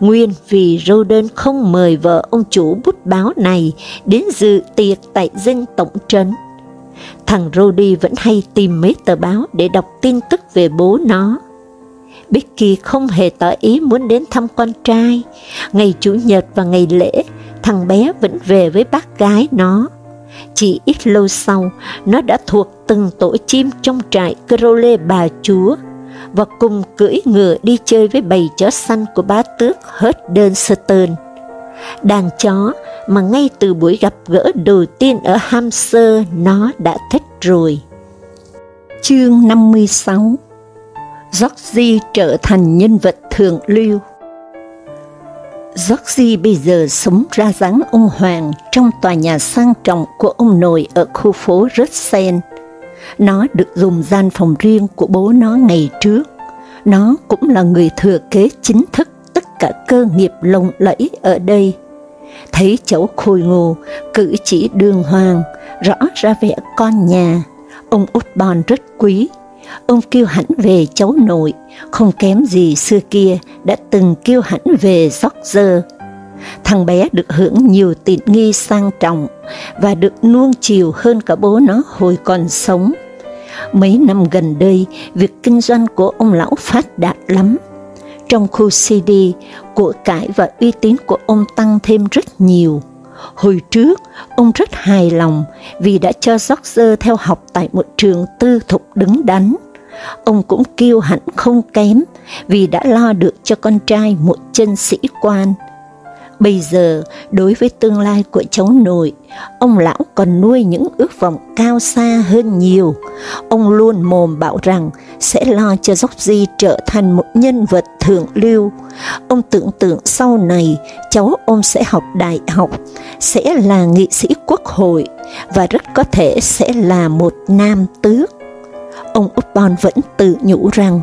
Nguyên vì Roden không mời vợ ông chủ bút báo này đến dự tiệc tại dinh tổng trấn. Thằng Rody vẫn hay tìm mấy tờ báo để đọc tin tức về bố nó. Becky không hề tỏ ý muốn đến thăm con trai. Ngày Chủ nhật và ngày lễ, thằng bé vẫn về với bác gái nó. Chỉ ít lâu sau, nó đã thuộc từng tổ chim trong trại Crowley bà chúa, và cùng cưỡi ngựa đi chơi với bầy chó xanh của bá tước Hudderston. Đàn chó mà ngay từ buổi gặp gỡ đầu tiên ở Hampshire nó đã thích rồi. Chương 56 Georgie trở thành nhân vật thường lưu Georgie bây giờ sống ra dáng ông Hoàng trong tòa nhà sang trọng của ông nội ở khu phố Russell. Nó được dùng gian phòng riêng của bố nó ngày trước. Nó cũng là người thừa kế chính thức tất cả cơ nghiệp lộng lẫy ở đây. Thấy cháu khôi ngô, cử chỉ đường hoàng, rõ ra vẻ con nhà, ông út bon rất quý Ông kêu hãnh về cháu nội, không kém gì xưa kia đã từng kêu hãnh về gióc dơ. Thằng bé được hưởng nhiều tiện nghi sang trọng và được nuông chiều hơn cả bố nó hồi còn sống. Mấy năm gần đây, việc kinh doanh của ông lão phát đạt lắm. Trong khu CD, của cải và uy tín của ông tăng thêm rất nhiều. Hồi trước, ông rất hài lòng vì đã cho George theo học tại một trường tư thục đứng đắn. Ông cũng kiêu hãnh không kém vì đã lo được cho con trai một chân sĩ quan. Bây giờ, đối với tương lai của cháu nội, ông lão còn nuôi những ước vọng cao xa hơn nhiều. Ông luôn mồm bảo rằng sẽ lo cho Georgie trở thành một nhân vật thượng lưu. Ông tưởng tượng sau này cháu ông sẽ học đại học, sẽ là nghị sĩ quốc hội và rất có thể sẽ là một nam tước. Ông Upton vẫn tự nhủ rằng,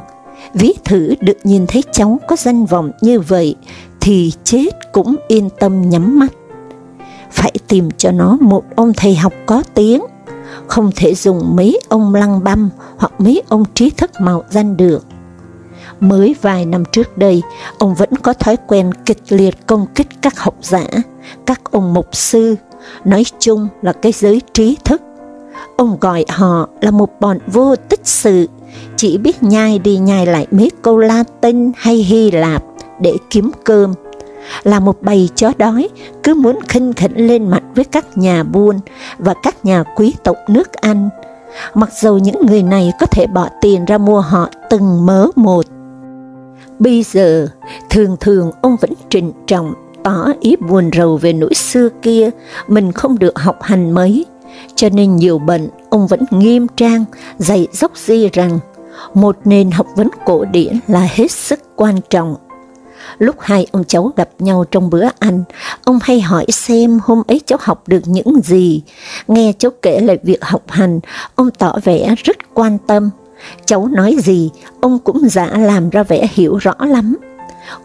ví thử được nhìn thấy cháu có danh vọng như vậy, thì chết cũng yên tâm nhắm mắt. Phải tìm cho nó một ông thầy học có tiếng, không thể dùng mấy ông lăng băm hoặc mấy ông trí thức mạo danh được. Mới vài năm trước đây, ông vẫn có thói quen kịch liệt công kích các học giả, các ông mục sư, nói chung là cái giới trí thức. Ông gọi họ là một bọn vô tích sự, chỉ biết nhai đi nhai lại mấy câu Latin hay Hy Lạp để kiếm cơm, là một bầy chó đói cứ muốn khinh khỉnh lên mặt với các nhà buôn và các nhà quý tộc nước Anh, mặc dù những người này có thể bỏ tiền ra mua họ từng mớ một. Bây giờ, thường thường ông vẫn trịnh trọng, tỏ ý buồn rầu về nỗi xưa kia, mình không được học hành mấy, cho nên nhiều bệnh, ông vẫn nghiêm trang, dạy dốc di rằng, một nền học vấn cổ điển là hết sức quan trọng. Lúc hai ông cháu gặp nhau trong bữa ăn, ông hay hỏi xem hôm ấy cháu học được những gì. Nghe cháu kể lại việc học hành, ông tỏ vẻ rất quan tâm. Cháu nói gì, ông cũng giả làm ra vẻ hiểu rõ lắm.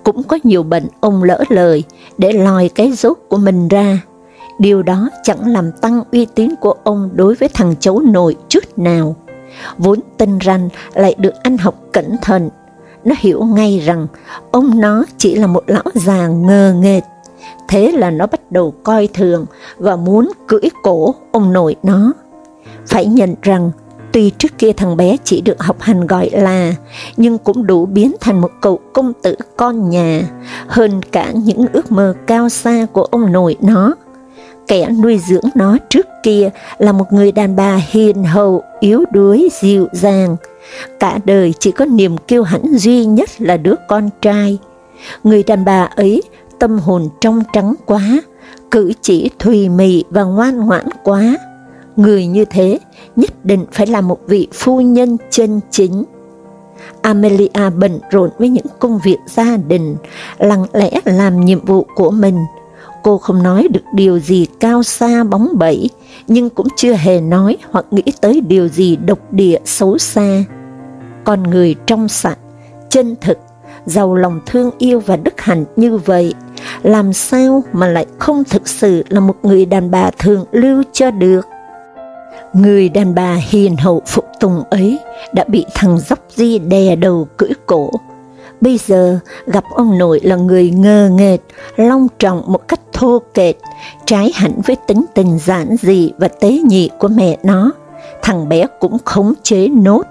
Cũng có nhiều bệnh ông lỡ lời, để lòi cái dốt của mình ra. Điều đó chẳng làm tăng uy tín của ông đối với thằng cháu nội chút nào. Vốn tin rằng lại được anh học cẩn thận, nó hiểu ngay rằng ông nó chỉ là một lão già ngờ nghệt, thế là nó bắt đầu coi thường và muốn cưỡi cổ ông nội nó. Phải nhận rằng, tuy trước kia thằng bé chỉ được học hành gọi là, nhưng cũng đủ biến thành một cậu công tử con nhà, hơn cả những ước mơ cao xa của ông nội nó. Kẻ nuôi dưỡng nó trước kia là một người đàn bà hiền hậu, yếu đuối, dịu dàng, cả đời chỉ có niềm kiêu hãnh duy nhất là đứa con trai. Người đàn bà ấy tâm hồn trong trắng quá, cử chỉ thùy mị và ngoan ngoãn quá. Người như thế nhất định phải là một vị phu nhân chân chính. Amelia bận rộn với những công việc gia đình, lặng lẽ làm nhiệm vụ của mình. Cô không nói được điều gì cao xa bóng bẩy, nhưng cũng chưa hề nói hoặc nghĩ tới điều gì độc địa xấu xa con người trong sạch, chân thực, giàu lòng thương yêu và đức hạnh như vậy, làm sao mà lại không thực sự là một người đàn bà thường lưu cho được? Người đàn bà hiền hậu phục tùng ấy đã bị thằng dốc di đè đầu cưỡi cổ. Bây giờ gặp ông nội là người ngơ nghệt, long trọng một cách thô kệch, trái hẳn với tính tình giản dị và tế nhị của mẹ nó. Thằng bé cũng khống chế nốt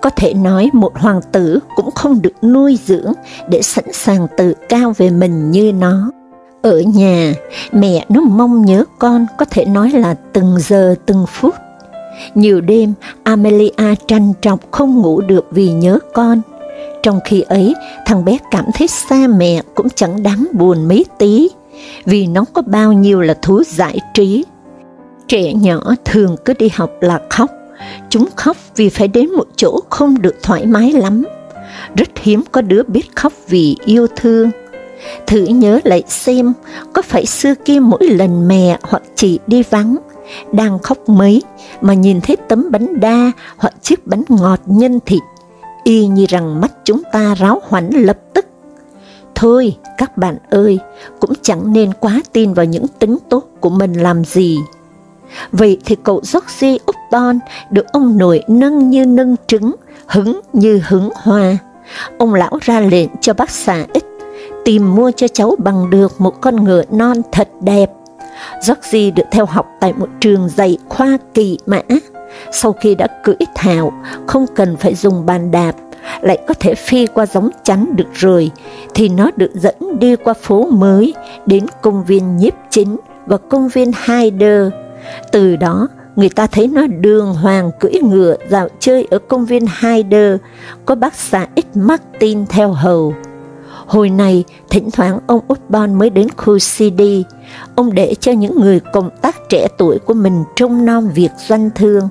có thể nói một hoàng tử cũng không được nuôi dưỡng để sẵn sàng tự cao về mình như nó. Ở nhà, mẹ nó mong nhớ con có thể nói là từng giờ từng phút. Nhiều đêm, Amelia tranh trọng không ngủ được vì nhớ con. Trong khi ấy, thằng bé cảm thấy xa mẹ cũng chẳng đáng buồn mấy tí, vì nó có bao nhiêu là thú giải trí. Trẻ nhỏ thường cứ đi học là khóc, Chúng khóc vì phải đến một chỗ không được thoải mái lắm. Rất hiếm có đứa biết khóc vì yêu thương. Thử nhớ lại xem, có phải xưa kia mỗi lần mẹ hoặc chị đi vắng, đang khóc mấy mà nhìn thấy tấm bánh đa hoặc chiếc bánh ngọt nhân thịt, y như rằng mắt chúng ta ráo hoảnh lập tức. Thôi, các bạn ơi, cũng chẳng nên quá tin vào những tính tốt của mình làm gì. Vậy thì cậu Georgie Upton được ông nội nâng như nâng trứng, hứng như hứng hoa. Ông lão ra lệnh cho bác xã ít, tìm mua cho cháu bằng được một con ngựa non thật đẹp. Georgie được theo học tại một trường dạy khoa kỳ mã. Sau khi đã cưỡi thảo, không cần phải dùng bàn đạp, lại có thể phi qua giống chắn được rồi, thì nó được dẫn đi qua phố mới, đến công viên nhiếp chính và công viên Haider. từ đó, người ta thấy nó đường hoàng cưỡi ngựa dạo chơi ở công viên Hyder, có bác xã ít Martin theo hầu. Hồi này, thỉnh thoảng ông Osborne mới đến khu CD, ông để cho những người cộng tác trẻ tuổi của mình trông nom việc doanh thương.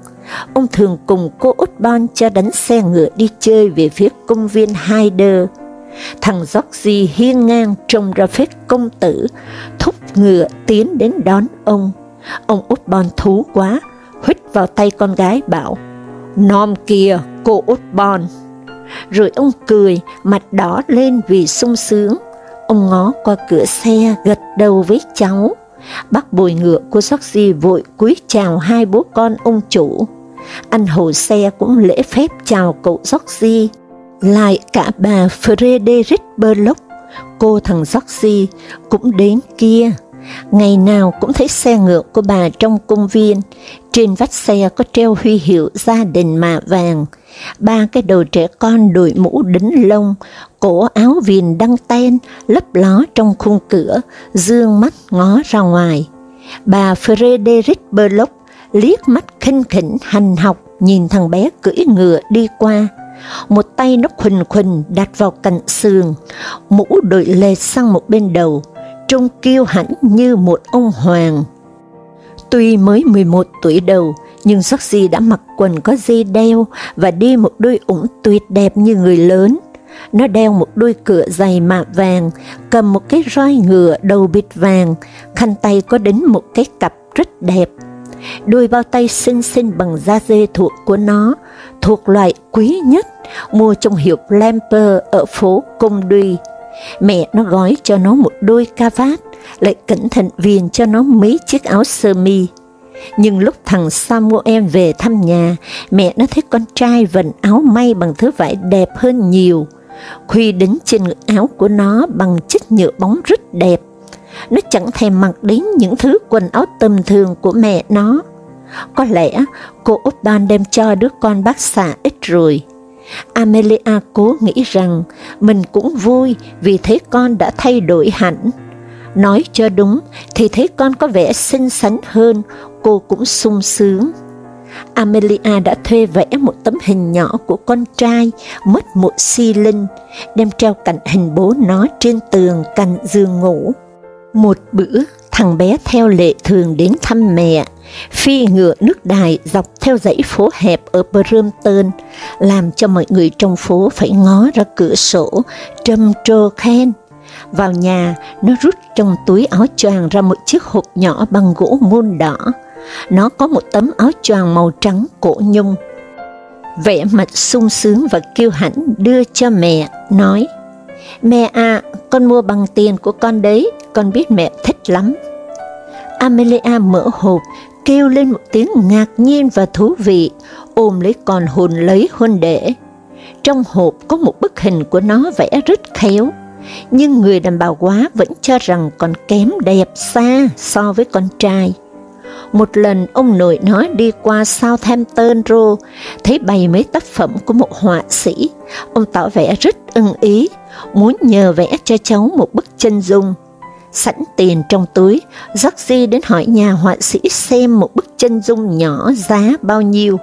Ông thường cùng cô Osborne cho đánh xe ngựa đi chơi về phía công viên Hyder. Thằng Georgie hiên ngang trông ra phép công tử, thúc ngựa tiến đến đón ông. Ông út thú quá, huýt vào tay con gái bảo, Nom kìa, cô út bon. Rồi ông cười, mặt đỏ lên vì sung sướng. Ông ngó qua cửa xe gật đầu với cháu. bác bồi ngựa của Soxy vội cúi chào hai bố con ông chủ. Anh hồ xe cũng lễ phép chào cậu Soxy. lại cả bà Frederick Burlock, cô thằng Soxy cũng đến kia. Ngày nào cũng thấy xe ngựa của bà trong công viên, trên vách xe có treo huy hiệu gia đình mạ vàng, ba cái đầu trẻ con đội mũ đính lông, cổ áo viền đăng ten, lấp ló trong khung cửa, dương mắt ngó ra ngoài. Bà Frederick Berlock liếc mắt khinh khỉnh hành học nhìn thằng bé cưỡi ngựa đi qua. Một tay nó khuỳnh khuỳnh đặt vào cạnh sườn, mũ đội lệch sang một bên đầu, trông kiêu hãnh như một ông hoàng. Tuy mới 11 tuổi đầu, nhưng Soxy đã mặc quần có dây đeo và đi một đôi ủng tuyệt đẹp như người lớn. Nó đeo một đôi cửa giày mạ vàng, cầm một cái roi ngựa đầu bịt vàng, khăn tay có đến một cái cặp rất đẹp. Đôi bao tay xinh xinh bằng da dê thuộc của nó, thuộc loại quý nhất, mua trong hiệu Lamper ở phố Công Duy. Mẹ nó gói cho nó một đôi ca vát, lại cẩn thận viền cho nó mấy chiếc áo sơ mi. Nhưng lúc thằng Samuel về thăm nhà, mẹ nó thấy con trai vần áo may bằng thứ vải đẹp hơn nhiều. Khuy đính trên ngực áo của nó bằng chất nhựa bóng rất đẹp. Nó chẳng thèm mặc đến những thứ quần áo tầm thường của mẹ nó. Có lẽ cô Úc Ban đem cho đứa con bác xã ít rồi. Amelia cố nghĩ rằng mình cũng vui vì thấy con đã thay đổi hẳn. Nói cho đúng thì thấy con có vẻ xinh xắn hơn, cô cũng sung sướng. Amelia đã thuê vẽ một tấm hình nhỏ của con trai mất một si linh, đem treo cạnh hình bố nó trên tường cạnh giường ngủ. Một bữa, thằng bé theo lệ thường đến thăm mẹ, phi ngựa nước đài dọc theo dãy phố hẹp ở Brompton, làm cho mọi người trong phố phải ngó ra cửa sổ, trầm trồ khen. Vào nhà, nó rút trong túi áo choàng ra một chiếc hộp nhỏ bằng gỗ môn đỏ. Nó có một tấm áo choàng màu trắng cổ nhung. Vẻ mặt sung sướng và kiêu hãnh đưa cho mẹ, nói, Mẹ à, con mua bằng tiền của con đấy, con biết mẹ thích lắm. Amelia mở hộp, kêu lên một tiếng ngạc nhiên và thú vị, ôm lấy con hồn lấy hôn để. Trong hộp có một bức hình của nó vẽ rất khéo, nhưng người đàn bà quá vẫn cho rằng còn kém đẹp xa so với con trai. Một lần ông nội nó đi qua Southampton Road, thấy bày mấy tác phẩm của một họa sĩ, ông tỏ vẻ rất ưng ý, muốn nhờ vẽ cho cháu một bức chân dung. Sẵn tiền trong túi, Georgie đến hỏi nhà họa sĩ xem một bức chân dung nhỏ giá bao nhiêu.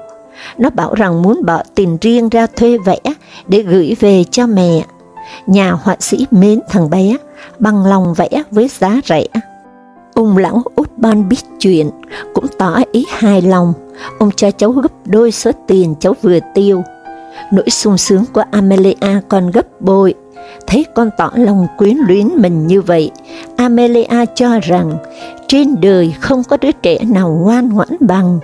Nó bảo rằng muốn bỏ tiền riêng ra thuê vẽ để gửi về cho mẹ. Nhà họa sĩ mến thằng bé, bằng lòng vẽ với giá rẻ. Ông lão út ban biết chuyện, cũng tỏ ý hài lòng, ông cho cháu gấp đôi số tiền cháu vừa tiêu. Nỗi sung sướng của Amelia còn gấp bội, thấy con tỏ lòng quyến luyến mình như vậy, Amelia cho rằng trên đời không có đứa trẻ nào ngoan ngoãn bằng.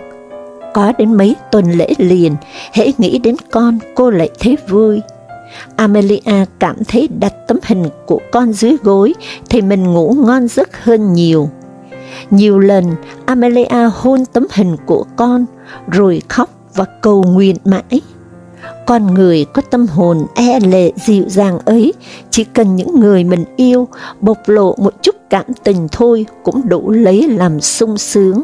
Có đến mấy tuần lễ liền, hễ nghĩ đến con cô lại thấy vui. Amelia cảm thấy đặt tấm hình của con dưới gối thì mình ngủ ngon giấc hơn nhiều. Nhiều lần Amelia hôn tấm hình của con, rồi khóc và cầu nguyện mãi. Con người có tâm hồn e lệ dịu dàng ấy, chỉ cần những người mình yêu bộc lộ một chút cảm tình thôi cũng đủ lấy làm sung sướng.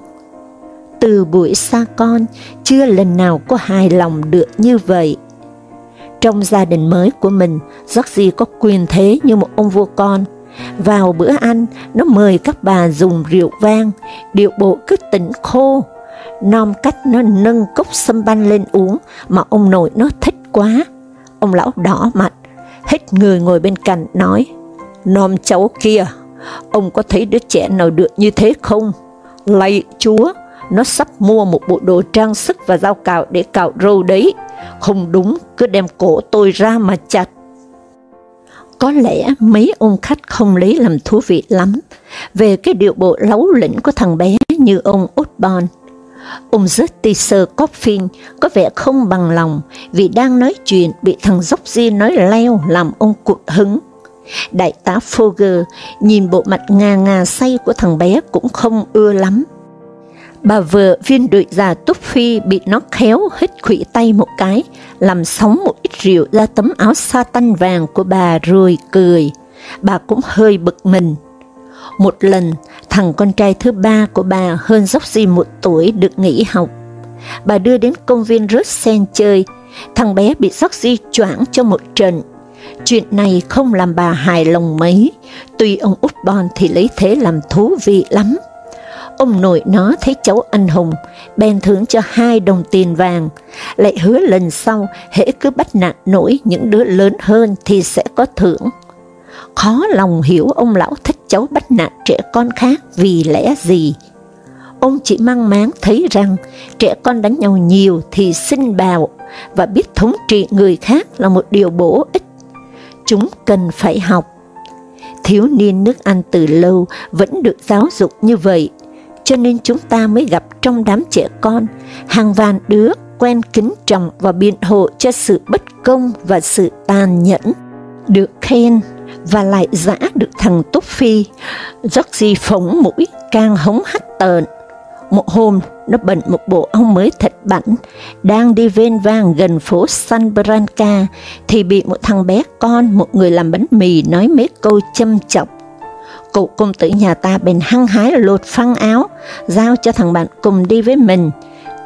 Từ buổi xa con, chưa lần nào có hài lòng được như vậy. Trong gia đình mới của mình, Georgie có quyền thế như một ông vua con, vào bữa ăn, nó mời các bà dùng rượu vang, điệu bộ cứ tỉnh khô. Nom cách nó nâng cốc sâm banh lên uống, mà ông nội nó thích quá. Ông lão đỏ mặt, hết người ngồi bên cạnh nói, Nom cháu kia, ông có thấy đứa trẻ nào được như thế không? Lạy chúa, nó sắp mua một bộ đồ trang sức và dao cạo để cạo râu đấy. Không đúng, cứ đem cổ tôi ra mà chặt. Có lẽ mấy ông khách không lấy làm thú vị lắm về cái điệu bộ lấu lĩnh của thằng bé như ông Osborne. Ông Justicer Coffin có vẻ không bằng lòng vì đang nói chuyện bị thằng dốc di nói leo làm ông cụt hứng. Đại tá Fogger nhìn bộ mặt ngà ngà say của thằng bé cũng không ưa lắm. Bà vợ viên đội già Túc Phi bị nó khéo hít khủy tay một cái, làm sóng một ít rượu ra tấm áo sa tanh vàng của bà rồi cười. Bà cũng hơi bực mình. Một lần, thằng con trai thứ ba của bà hơn dốc gì một tuổi được nghỉ học. Bà đưa đến công viên Russell chơi, thằng bé bị Georgie choảng cho một trận. Chuyện này không làm bà hài lòng mấy, tuy ông út bon thì lấy thế làm thú vị lắm. Ông nội nó thấy cháu anh hùng, bèn thưởng cho hai đồng tiền vàng, lại hứa lần sau hễ cứ bắt nạt nổi những đứa lớn hơn thì sẽ có thưởng. Khó lòng hiểu ông lão thích cháu bắt nạt trẻ con khác vì lẽ gì. Ông chỉ mang máng thấy rằng trẻ con đánh nhau nhiều thì sinh bào và biết thống trị người khác là một điều bổ ích. Chúng cần phải học. Thiếu niên nước Anh từ lâu vẫn được giáo dục như vậy, cho nên chúng ta mới gặp trong đám trẻ con hàng vạn đứa quen kính trọng và biện hộ cho sự bất công và sự tàn nhẫn. Được khen và lại giã được thằng Túc Phi, Georgie phóng mũi càng hống hắt tợn. Một hôm, nó bận một bộ ong mới thật bảnh, đang đi ven vang gần phố San Branca, thì bị một thằng bé con, một người làm bánh mì nói mấy câu châm chọc. Cậu công tử nhà ta bèn hăng hái lột phăng áo, giao cho thằng bạn cùng đi với mình,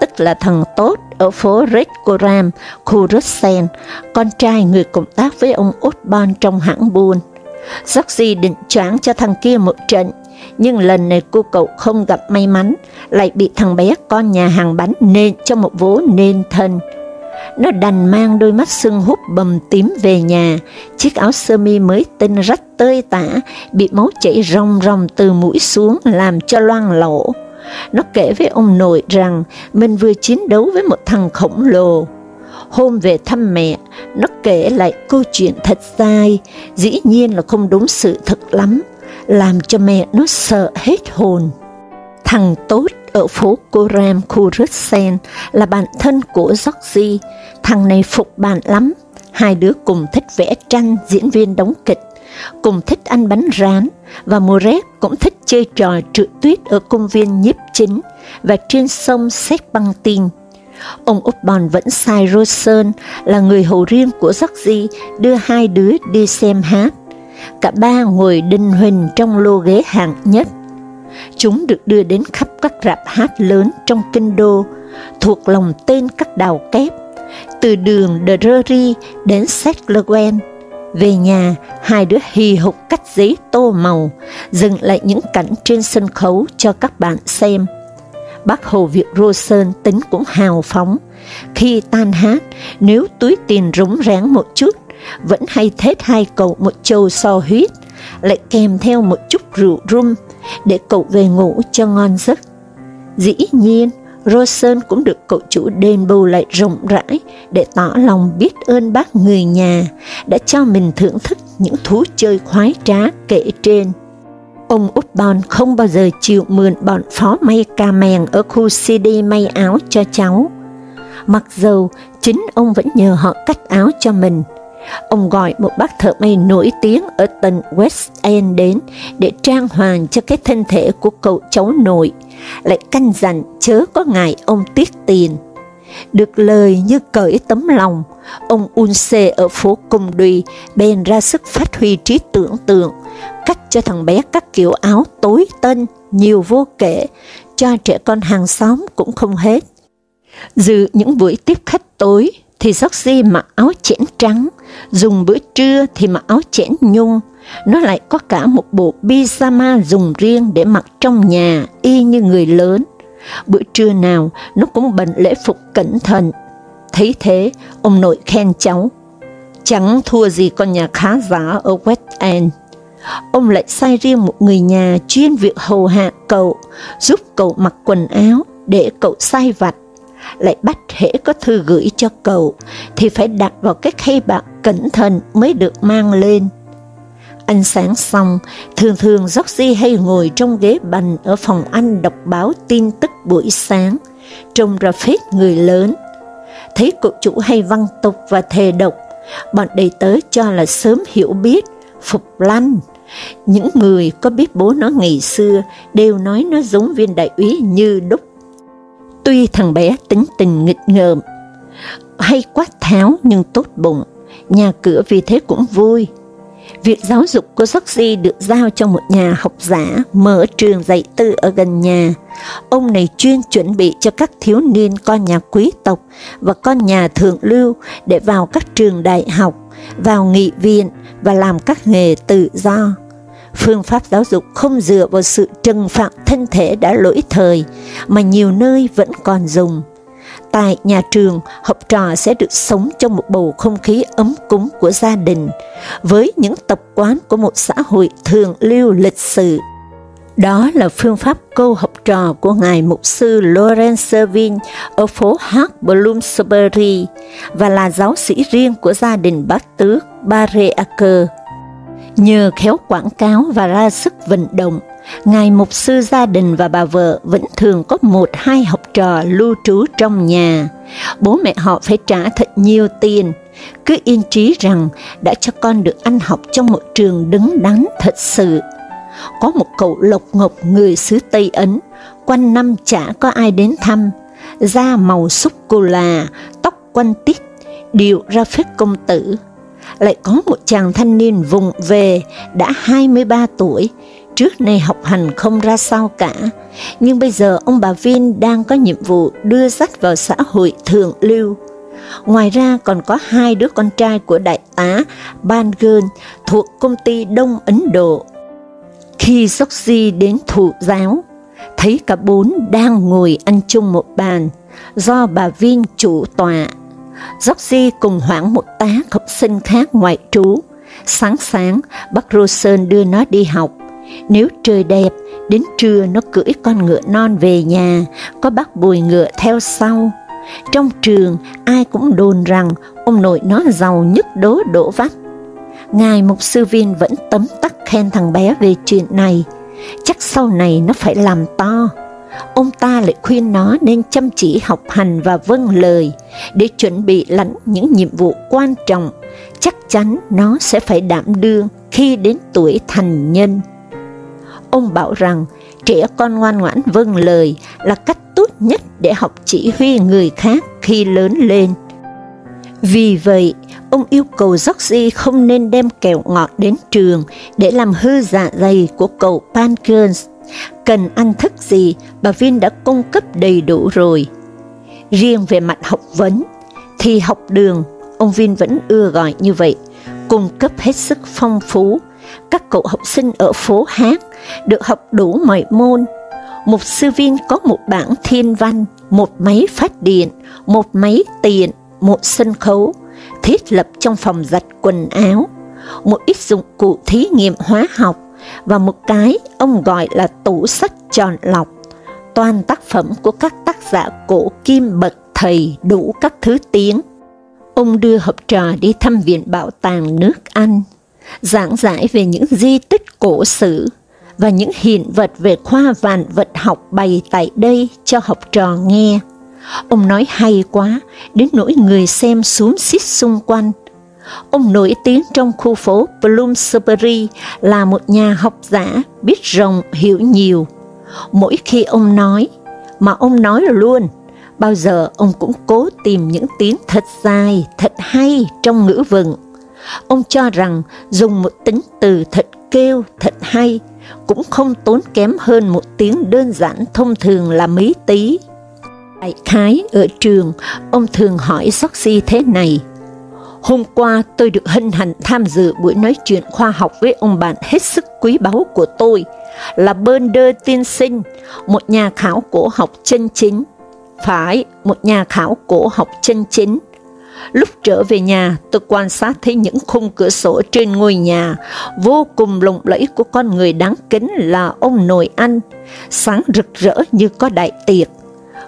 tức là thằng tốt ở phố Redcoram, khu Russen, con trai người cộng tác với ông Osborne trong hãng buôn. Georgie định choáng cho thằng kia một trận, nhưng lần này cô cậu không gặp may mắn, lại bị thằng bé con nhà hàng bánh nên cho một vố nên thân. Nó đành mang đôi mắt sưng húp bầm tím về nhà, chiếc áo sơ mi mới tinh rách tơi tả, bị máu chảy ròng ròng từ mũi xuống làm cho loang lỗ. Nó kể với ông nội rằng mình vừa chiến đấu với một thằng khổng lồ. Hôm về thăm mẹ, nó kể lại câu chuyện thật dài, dĩ nhiên là không đúng sự thật lắm, làm cho mẹ nó sợ hết hồn. Thằng tốt ở phố Coram, khu Russen, là bạn thân của Georgie, thằng này phục bạn lắm, hai đứa cùng thích vẽ tranh, diễn viên đóng kịch, cùng thích ăn bánh rán, và Moret cũng thích chơi trò trượt tuyết ở công viên nhiếp chính và trên sông Xét Băng Tin. Ông Upton vẫn sai Rosen là người hầu riêng của Georgie đưa hai đứa đi xem hát. Cả ba ngồi đinh huỳnh trong lô ghế hạng nhất. Chúng được đưa đến khắp các rạp hát lớn trong kinh đô, thuộc lòng tên các đào kép, từ đường de Rory đến Saint Lewen. Về nhà, hai đứa hì hục cắt giấy tô màu, dừng lại những cảnh trên sân khấu cho các bạn xem. Bác Hồ Việt rô sơn tính cũng hào phóng. Khi tan hát, nếu túi tiền rúng ráng một chút, vẫn hay thết hai cậu một châu so huyết, lại kèm theo một chút rượu rum, để cậu về ngủ cho ngon giấc. Dĩ nhiên, Rosen cũng được cậu chủ đền bù lại rộng rãi để tỏ lòng biết ơn bác người nhà đã cho mình thưởng thức những thú chơi khoái trá kể trên. Ông Upton không bao giờ chịu mượn bọn phó may ca mèn ở khu CD may áo cho cháu. Mặc dầu chính ông vẫn nhờ họ cắt áo cho mình, Ông gọi một bác thợ may nổi tiếng ở tận West End đến để trang hoàng cho cái thân thể của cậu cháu nội, lại căn dặn chớ có ngại ông tiếc tiền. Được lời như cởi tấm lòng, ông Unse ở phố Cung Đùy bèn ra sức phát huy trí tưởng tượng, cắt cho thằng bé các kiểu áo tối tân, nhiều vô kể, cho trẻ con hàng xóm cũng không hết. Dự những buổi tiếp khách tối, thì Georgie mặc áo chẽn trắng, dùng bữa trưa thì mặc áo chẽn nhung, nó lại có cả một bộ pyjama dùng riêng để mặc trong nhà y như người lớn. Bữa trưa nào nó cũng bận lễ phục cẩn thận. Thấy thế, ông nội khen cháu, chẳng thua gì con nhà khá giả ở West End. Ông lại sai riêng một người nhà chuyên việc hầu hạ cậu, giúp cậu mặc quần áo để cậu sai vặt lại bắt hễ có thư gửi cho cậu, thì phải đặt vào cái khay bạc cẩn thận mới được mang lên. Ăn sáng xong, thường thường Georgie hay ngồi trong ghế bành ở phòng ăn đọc báo tin tức buổi sáng, trông ra phết người lớn. Thấy cậu chủ hay văn tục và thề độc, bọn đầy tớ cho là sớm hiểu biết, phục lanh. Những người có biết bố nó ngày xưa đều nói nó giống viên đại úy như đúc. Tuy thằng bé tính tình nghịch ngợm, hay quát tháo nhưng tốt bụng, nhà cửa vì thế cũng vui. Việc giáo dục của Georgie được giao cho một nhà học giả mở trường dạy tư ở gần nhà. Ông này chuyên chuẩn bị cho các thiếu niên con nhà quý tộc và con nhà thượng lưu để vào các trường đại học, vào nghị viện và làm các nghề tự do. Phương pháp giáo dục không dựa vào sự trừng phạt thân thể đã lỗi thời, mà nhiều nơi vẫn còn dùng. Tại nhà trường, học trò sẽ được sống trong một bầu không khí ấm cúng của gia đình, với những tập quán của một xã hội thường lưu lịch sử. Đó là phương pháp câu học trò của Ngài Mục sư Lawrence Servin ở phố Hart Bloomsbury và là giáo sĩ riêng của gia đình bác tước Bareaker. Nhờ khéo quảng cáo và ra sức vận động, Ngài mục sư gia đình và bà vợ vẫn thường có một hai học trò lưu trú trong nhà. Bố mẹ họ phải trả thật nhiều tiền, cứ yên trí rằng đã cho con được ăn học trong một trường đứng đắn thật sự. Có một cậu lộc ngọc người xứ Tây Ấn, quanh năm chả có ai đến thăm, da màu xúc cô là, tóc quanh tít, điệu ra phép công tử. Lại có một chàng thanh niên vùng về đã 23 tuổi, Trước nay học hành không ra sao cả, nhưng bây giờ ông bà Vin đang có nhiệm vụ đưa dắt vào xã hội thượng lưu. Ngoài ra còn có hai đứa con trai của đại tá Bangun thuộc công ty Đông Ấn Độ. Khi Soxy đến thụ giáo, thấy cả bốn đang ngồi ăn chung một bàn, do bà Vin chủ tọa. Georgie cùng hoãn một tá học sinh khác ngoại trú. Sáng sáng, bác Rosen đưa nó đi học, nếu trời đẹp, đến trưa nó cưỡi con ngựa non về nhà, có bác bùi ngựa theo sau. Trong trường, ai cũng đồn rằng ông nội nó giàu nhất đố đổ vách. Ngài mục sư viên vẫn tấm tắc khen thằng bé về chuyện này, chắc sau này nó phải làm to. Ông ta lại khuyên nó nên chăm chỉ học hành và vâng lời, để chuẩn bị lãnh những nhiệm vụ quan trọng, chắc chắn nó sẽ phải đảm đương khi đến tuổi thành nhân. Ông bảo rằng trẻ con ngoan ngoãn vâng lời là cách tốt nhất để học chỉ huy người khác khi lớn lên. Vì vậy, ông yêu cầu Georgie không nên đem kẹo ngọt đến trường để làm hư dạ dày của cậu Pankers. Cần ăn thức gì, bà Vin đã cung cấp đầy đủ rồi. Riêng về mặt học vấn, thì học đường, ông Vin vẫn ưa gọi như vậy, cung cấp hết sức phong phú. Các cậu học sinh ở phố hát được học đủ mọi môn. Một sư viên có một bảng thiên văn, một máy phát điện, một máy tiền, một sân khấu, thiết lập trong phòng giặt quần áo, một ít dụng cụ thí nghiệm hóa học và một cái ông gọi là tủ sách tròn lọc, toàn tác phẩm của các tác giả cổ kim bậc thầy đủ các thứ tiếng. Ông đưa học trò đi thăm viện bảo tàng nước Anh, giảng giải về những di tích cổ sử và những hiện vật về khoa vạn vật học bày tại đây cho học trò nghe. Ông nói hay quá, đến nỗi người xem xuống xít xung quanh. Ông nổi tiếng trong khu phố Bloomsbury là một nhà học giả biết rộng hiểu nhiều. Mỗi khi ông nói, mà ông nói luôn, bao giờ ông cũng cố tìm những tiếng thật dài, thật hay trong ngữ vựng. Ông cho rằng dùng một tính từ thật kêu, thật hay, cũng không tốn kém hơn một tiếng đơn giản thông thường là mấy tí. Đại khái ở trường, ông thường hỏi Soxy thế này, Hôm qua tôi được hân hạnh tham dự buổi nói chuyện khoa học với ông bạn hết sức quý báu của tôi, là Bernder tiên sinh, một nhà khảo cổ học chân chính. Phải, một nhà khảo cổ học chân chính, Lúc trở về nhà, tôi quan sát thấy những khung cửa sổ trên ngôi nhà, vô cùng lộng lẫy của con người đáng kính là ông nội anh, sáng rực rỡ như có đại tiệc.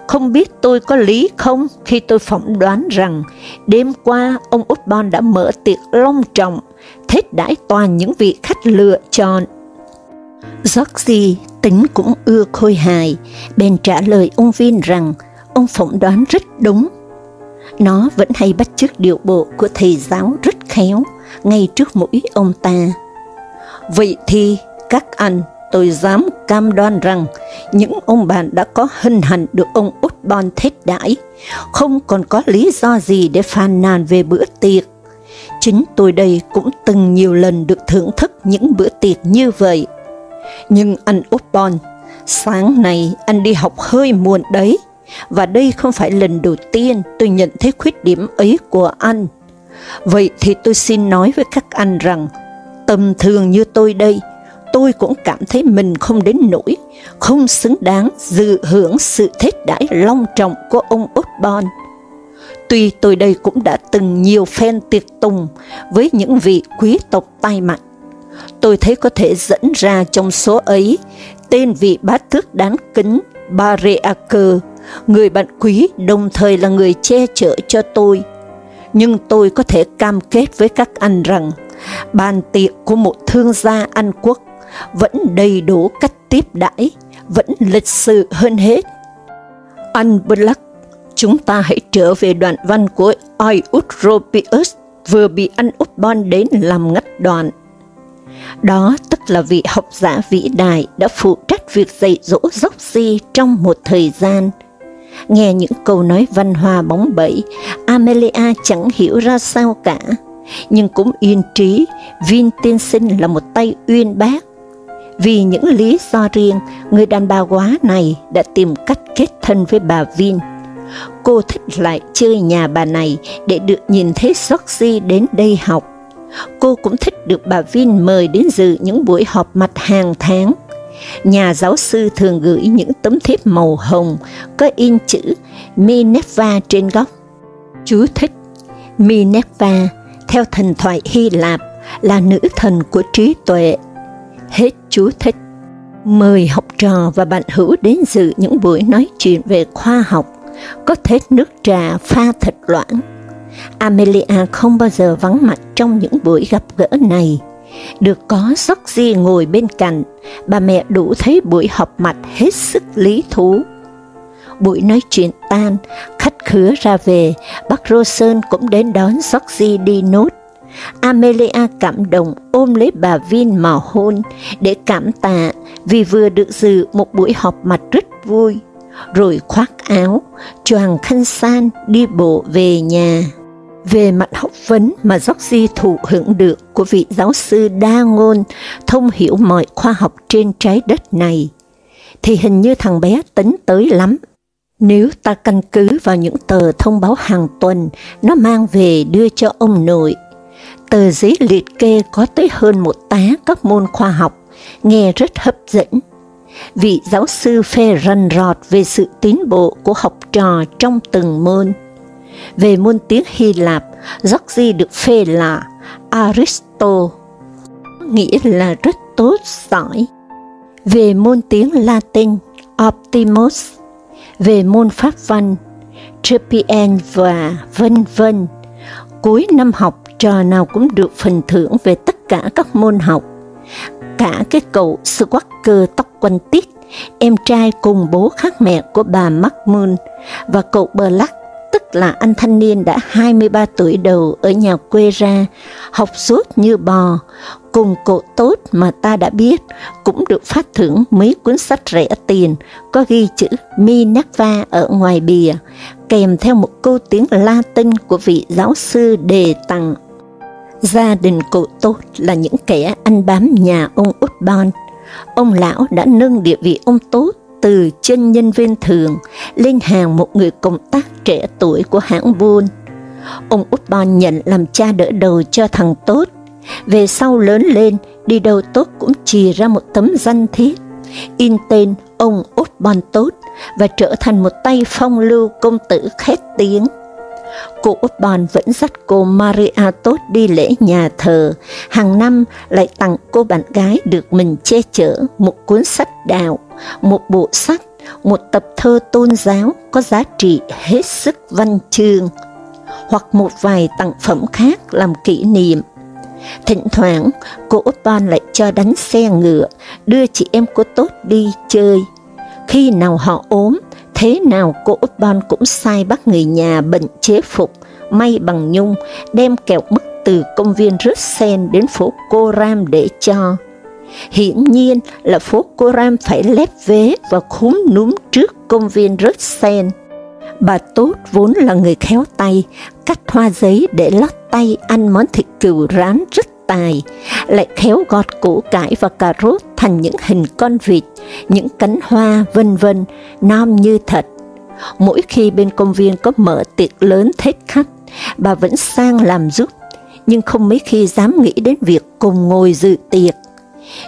Không biết tôi có lý không khi tôi phỏng đoán rằng đêm qua ông Upton đã mở tiệc long trọng, thết đãi toàn những vị khách lựa chọn. Georgie tính cũng ưa khôi hài, bèn trả lời ông Vin rằng ông phỏng đoán rất đúng nó vẫn hay bắt chước điệu bộ của thầy giáo rất khéo, ngay trước mũi ông ta. Vậy thì các anh, tôi dám cam đoan rằng những ông bạn đã có hân hạnh được ông út bon thết đãi, không còn có lý do gì để phàn nàn về bữa tiệc. Chính tôi đây cũng từng nhiều lần được thưởng thức những bữa tiệc như vậy. Nhưng anh út bon, sáng nay anh đi học hơi muộn đấy, và đây không phải lần đầu tiên tôi nhận thấy khuyết điểm ấy của anh. Vậy thì tôi xin nói với các anh rằng, tầm thường như tôi đây, tôi cũng cảm thấy mình không đến nỗi, không xứng đáng dự hưởng sự thết đãi long trọng của ông Osborn. Tuy tôi đây cũng đã từng nhiều phen tiệc tùng với những vị quý tộc tai mạnh, tôi thấy có thể dẫn ra trong số ấy tên vị bá tước đáng kính Bareaker, người bạn quý đồng thời là người che chở cho tôi. Nhưng tôi có thể cam kết với các anh rằng, bàn tiệc của một thương gia Anh quốc vẫn đầy đủ cách tiếp đãi, vẫn lịch sự hơn hết. Anh Black, chúng ta hãy trở về đoạn văn của Iutropius vừa bị anh Upton đến làm ngắt đoạn. Đó tức là vị học giả vĩ đại đã phụ trách việc dạy dỗ dốc di trong một thời gian. Nghe những câu nói văn hoa bóng bẩy, Amelia chẳng hiểu ra sao cả, nhưng cũng yên trí, Vin tiên sinh là một tay uyên bác, vì những lý do riêng, người đàn bà quá này đã tìm cách kết thân với bà Vin. Cô thích lại chơi nhà bà này để được nhìn thấy Soxy đến đây học. Cô cũng thích được bà Vin mời đến dự những buổi họp mặt hàng tháng. Nhà giáo sư thường gửi những tấm thiếp màu hồng có in chữ Minerva trên góc. Chú thích Minerva, theo thần thoại Hy Lạp, là nữ thần của trí tuệ, Hết chú thích. Mời học trò và bạn hữu đến dự những buổi nói chuyện về khoa học, có thể nước trà pha thật loãng. Amelia không bao giờ vắng mặt trong những buổi gặp gỡ này. Được có Georgie ngồi bên cạnh, bà mẹ đủ thấy buổi họp mặt hết sức lý thú. Buổi nói chuyện tan, khách khứa ra về, bác Rosen cũng đến đón Georgie đi nốt Amelia cảm động ôm lấy bà Vin mà hôn để cảm tạ vì vừa được dự một buổi họp mặt rất vui, rồi khoác áo, choàng khăn san đi bộ về nhà. Về mặt học vấn mà Georgie thụ hưởng được của vị giáo sư đa ngôn, thông hiểu mọi khoa học trên trái đất này, thì hình như thằng bé tính tới lắm. Nếu ta căn cứ vào những tờ thông báo hàng tuần nó mang về đưa cho ông nội, Tờ giấy liệt kê có tới hơn một tá các môn khoa học, nghe rất hấp dẫn. Vị giáo sư phê rần rọt về sự tiến bộ của học trò trong từng môn. Về môn tiếng Hy Lạp, Giorgi được phê là Aristo, nghĩa là rất tốt, giỏi. Về môn tiếng Latin, Optimus. Về môn Pháp văn, trepien và vân vân. Cuối năm học, trò nào cũng được phần thưởng về tất cả các môn học. Cả cái cậu Squacker tóc quanh tít, em trai cùng bố khác mẹ của bà McMoon và cậu Black, tức là anh thanh niên đã 23 tuổi đầu ở nhà quê ra, học suốt như bò, cùng cậu tốt mà ta đã biết, cũng được phát thưởng mấy cuốn sách rẻ tiền, có ghi chữ Minerva ở ngoài bìa, kèm theo một câu tiếng Latin của vị giáo sư đề tặng Gia đình cụ tốt là những kẻ ăn bám nhà ông út bon. Ông lão đã nâng địa vị ông tốt từ chân nhân viên thường lên hàng một người cộng tác trẻ tuổi của hãng buôn. Ông út bon nhận làm cha đỡ đầu cho thằng tốt. Về sau lớn lên, đi đâu tốt cũng chì ra một tấm danh thiếp, in tên ông út bon tốt và trở thành một tay phong lưu công tử khét tiếng Cô Upton vẫn dắt cô Maria Tốt đi lễ nhà thờ, hàng năm lại tặng cô bạn gái được mình che chở một cuốn sách đạo, một bộ sách, một tập thơ tôn giáo có giá trị hết sức văn chương, hoặc một vài tặng phẩm khác làm kỷ niệm. Thỉnh thoảng, cô Upton lại cho đánh xe ngựa, đưa chị em cô Tốt đi chơi. Khi nào họ ốm, Thế nào cô bon cũng sai bắt người nhà bệnh chế phục, may bằng nhung, đem kẹo mứt từ công viên Russell đến phố Cô Ram để cho. Hiển nhiên là phố Cô Ram phải lép vế và khúm núm trước công viên Rutzen. Bà Tốt vốn là người khéo tay, cắt hoa giấy để lót tay ăn món thịt cừu rán rất tài, lại khéo gọt củ cải và cà rốt thành những hình con vịt, những cánh hoa vân vân, non như thật. Mỗi khi bên công viên có mở tiệc lớn thích khách, bà vẫn sang làm giúp, nhưng không mấy khi dám nghĩ đến việc cùng ngồi dự tiệc.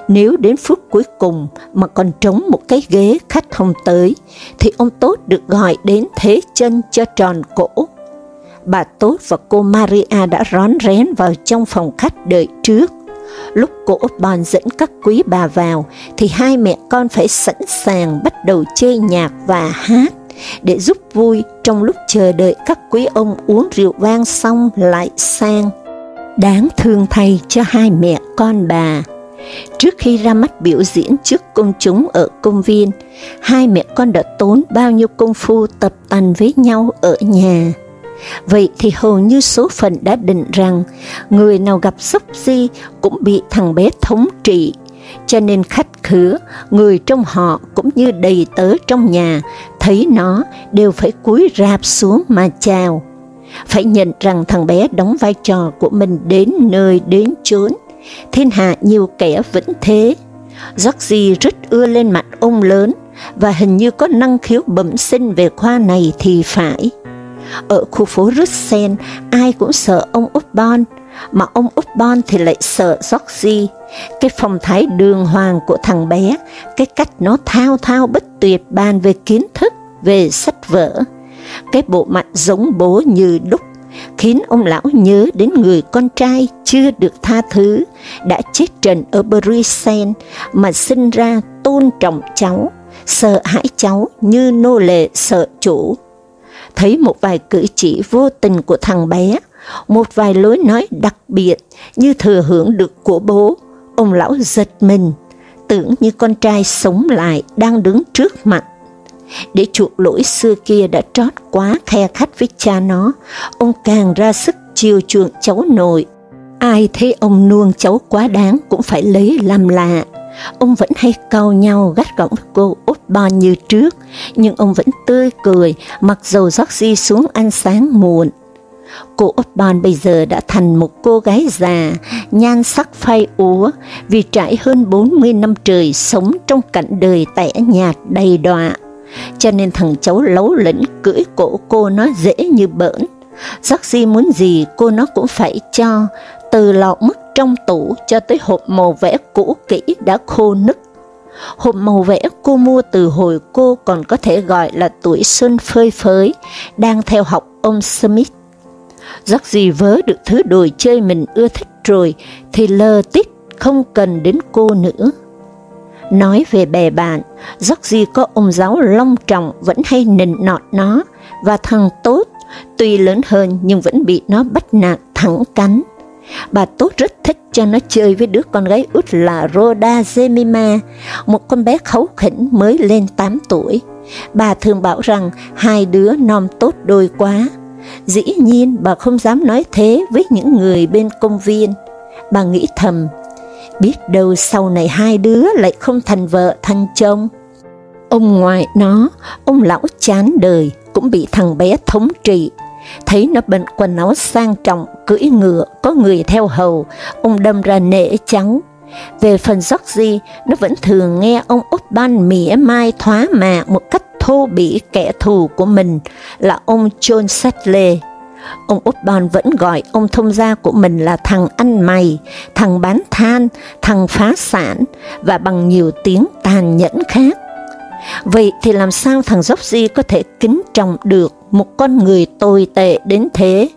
Nếu đến phút cuối cùng mà còn trống một cái ghế khách không tới, thì ông Tốt được gọi đến thế chân cho tròn cổ. Bà Tốt và cô Maria đã rón rén vào trong phòng khách đợi trước. Lúc cô bon dẫn các quý bà vào, thì hai mẹ con phải sẵn sàng bắt đầu chơi nhạc và hát để giúp vui trong lúc chờ đợi các quý ông uống rượu vang xong lại sang. Đáng thương thay cho hai mẹ con bà. Trước khi ra mắt biểu diễn trước công chúng ở công viên, hai mẹ con đã tốn bao nhiêu công phu tập tành với nhau ở nhà. Vậy thì hầu như số phận đã định rằng, người nào gặp sốc di cũng bị thằng bé thống trị, cho nên khách khứa, người trong họ cũng như đầy tớ trong nhà, thấy nó đều phải cúi rạp xuống mà chào. Phải nhận rằng thằng bé đóng vai trò của mình đến nơi đến chốn, thiên hạ nhiều kẻ vẫn thế. Georgie rất ưa lên mặt ông lớn, và hình như có năng khiếu bẩm sinh về khoa này thì phải. Ở khu phố Russen, ai cũng sợ ông Upton, mà ông Upton thì lại sợ Georgie. Cái phong thái đường hoàng của thằng bé, cái cách nó thao thao bất tuyệt bàn về kiến thức, về sách vở. Cái bộ mặt giống bố như đúc, khiến ông lão nhớ đến người con trai chưa được tha thứ, đã chết trần ở Brisen, mà sinh ra tôn trọng cháu, sợ hãi cháu như nô lệ sợ chủ thấy một vài cử chỉ vô tình của thằng bé, một vài lối nói đặc biệt như thừa hưởng được của bố, ông lão giật mình, tưởng như con trai sống lại đang đứng trước mặt. Để chuộc lỗi xưa kia đã trót quá khe khách với cha nó, ông càng ra sức chiều chuộng cháu nội. Ai thấy ông nuông cháu quá đáng cũng phải lấy làm lạ. Ông vẫn hay cau nhau gắt gỏng với cô ba như trước, nhưng ông vẫn tươi cười, mặc dầu Georgie xuống ăn sáng muộn. Cô Osborne bây giờ đã thành một cô gái già, nhan sắc phai úa, vì trải hơn 40 năm trời sống trong cảnh đời tẻ nhạt đầy đọa. Cho nên thằng cháu lấu lĩnh cưỡi cổ cô nó dễ như bỡn. Georgie muốn gì cô nó cũng phải cho, từ lọ mất trong tủ cho tới hộp màu vẽ cũ kỹ đã khô nứt. Hộp màu vẽ cô mua từ hồi cô còn có thể gọi là tuổi xuân phơi phới, đang theo học ông Smith. Giấc gì vớ được thứ đồ chơi mình ưa thích rồi, thì lờ tít không cần đến cô nữa. Nói về bè bạn, giấc gì có ông giáo long trọng vẫn hay nịnh nọt nó, và thằng tốt, tuy lớn hơn nhưng vẫn bị nó bắt nạt thẳng cánh Bà Tốt rất thích cho nó chơi với đứa con gái út là Rhoda Zemima, một con bé khấu khỉnh mới lên 8 tuổi. Bà thường bảo rằng hai đứa non tốt đôi quá. Dĩ nhiên bà không dám nói thế với những người bên công viên. Bà nghĩ thầm, biết đâu sau này hai đứa lại không thành vợ thành chồng. Ông ngoại nó, ông lão chán đời, cũng bị thằng bé thống trị thấy nó bận quần áo sang trọng, cưỡi ngựa, có người theo hầu, ông đâm ra nể cháu. Về phần Georgie, nó vẫn thường nghe ông Úc ban mỉa mai thoá mạ một cách thô bỉ kẻ thù của mình là ông John Sedley. Ông Úc ban vẫn gọi ông thông gia của mình là thằng ăn mày, thằng bán than, thằng phá sản và bằng nhiều tiếng tàn nhẫn khác. Vậy thì làm sao thằng Georgie có thể kính trọng được một con người tồi tệ đến thế?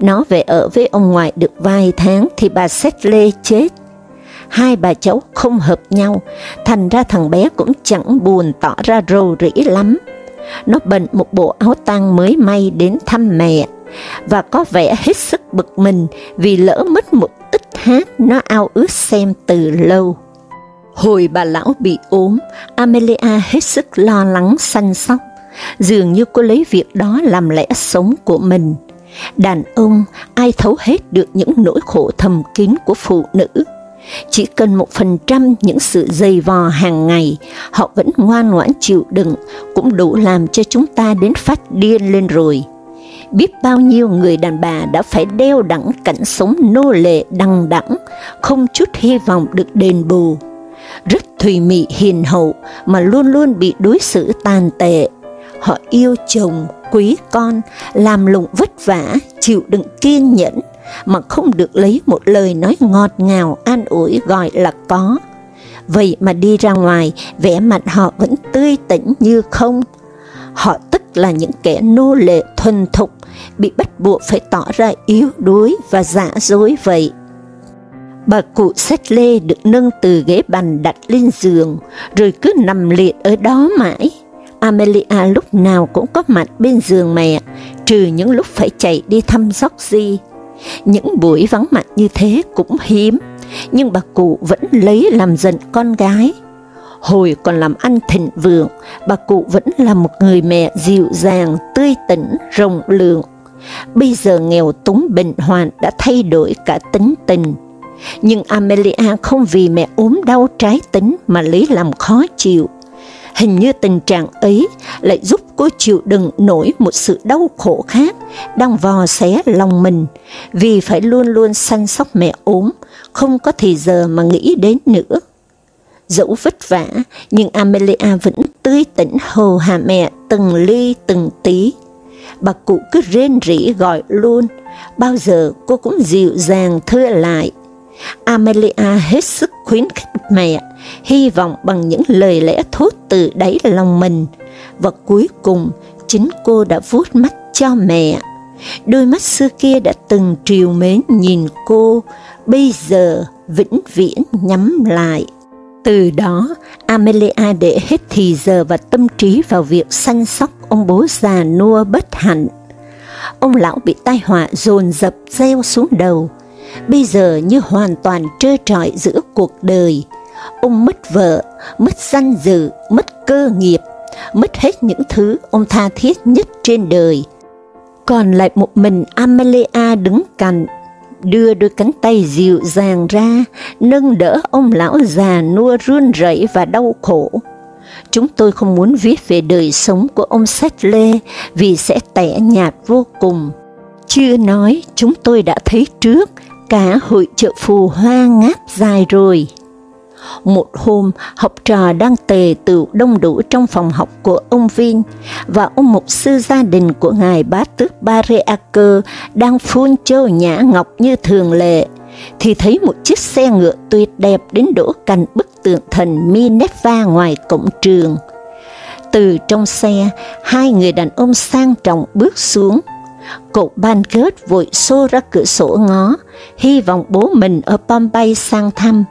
Nó về ở với ông ngoại được vài tháng thì bà xét Lê chết. Hai bà cháu không hợp nhau, thành ra thằng bé cũng chẳng buồn tỏ ra rầu rĩ lắm. Nó bận một bộ áo tang mới may đến thăm mẹ, và có vẻ hết sức bực mình vì lỡ mất một ít hát nó ao ước xem từ lâu. Hồi bà lão bị ốm, Amelia hết sức lo lắng săn sóc, dường như cô lấy việc đó làm lẽ sống của mình. Đàn ông ai thấu hết được những nỗi khổ thầm kín của phụ nữ. Chỉ cần một phần trăm những sự dày vò hàng ngày, họ vẫn ngoan ngoãn chịu đựng, cũng đủ làm cho chúng ta đến phát điên lên rồi. Biết bao nhiêu người đàn bà đã phải đeo đẳng cảnh sống nô lệ đằng đẳng, không chút hy vọng được đền bù. Rất thùy mị hiền hậu mà luôn luôn bị đối xử tàn tệ. Họ yêu chồng, quý con, làm lụng vất vả, chịu đựng kiên nhẫn, mà không được lấy một lời nói ngọt ngào an ủi gọi là có. Vậy mà đi ra ngoài, vẻ mặt họ vẫn tươi tỉnh như không. Họ tức là những kẻ nô lệ thuần thục, bị bắt buộc phải tỏ ra yếu đuối và giả dối vậy. Bà cụ xét lê được nâng từ ghế bành đặt lên giường, rồi cứ nằm liệt ở đó mãi. Amelia lúc nào cũng có mặt bên giường mẹ, trừ những lúc phải chạy đi thăm Georgie. Những buổi vắng mặt như thế cũng hiếm, nhưng bà cụ vẫn lấy làm giận con gái. Hồi còn làm ăn thịnh vượng, bà cụ vẫn là một người mẹ dịu dàng, tươi tỉnh, rộng lượng. Bây giờ nghèo túng bệnh hoạn đã thay đổi cả tính tình. Nhưng Amelia không vì mẹ ốm đau trái tính mà lấy làm khó chịu. Hình như tình trạng ấy lại giúp cô chịu đựng nổi một sự đau khổ khác đang vò xé lòng mình, vì phải luôn luôn săn sóc mẹ ốm, không có thì giờ mà nghĩ đến nữa. Dẫu vất vả, nhưng Amelia vẫn tươi tỉnh hầu hạ mẹ từng ly từng tí. Bà cụ cứ rên rỉ gọi luôn, bao giờ cô cũng dịu dàng thưa lại. Amelia hết sức khuyến khích mẹ, hy vọng bằng những lời lẽ thốt từ đáy lòng mình, và cuối cùng chính cô đã vuốt mắt cho mẹ. Đôi mắt xưa kia đã từng triều mến nhìn cô, bây giờ vĩnh viễn nhắm lại. Từ đó, Amelia để hết thì giờ và tâm trí vào việc săn sóc ông bố già nua bất hạnh. Ông lão bị tai họa dồn dập gieo xuống đầu, bây giờ như hoàn toàn trơ trọi giữa cuộc đời. Ông mất vợ, mất danh dự, mất cơ nghiệp, mất hết những thứ ông tha thiết nhất trên đời. Còn lại một mình Amelia đứng cạnh, đưa đôi cánh tay dịu dàng ra, nâng đỡ ông lão già nua run rẩy và đau khổ. Chúng tôi không muốn viết về đời sống của ông Sách Lê vì sẽ tẻ nhạt vô cùng. Chưa nói, chúng tôi đã thấy trước, cả hội chợ phù hoa ngáp dài rồi. Một hôm, học trò đang tề tựu đông đủ trong phòng học của ông Vin, và ông mục sư gia đình của ngài bá tước Bareaker đang phun châu nhã ngọc như thường lệ, thì thấy một chiếc xe ngựa tuyệt đẹp đến đổ cạnh bức tượng thần Minerva ngoài cổng trường. Từ trong xe, hai người đàn ông sang trọng bước xuống. Cậu ban kết vội xô ra cửa sổ ngó, hy vọng bố mình ở Bombay sang thăm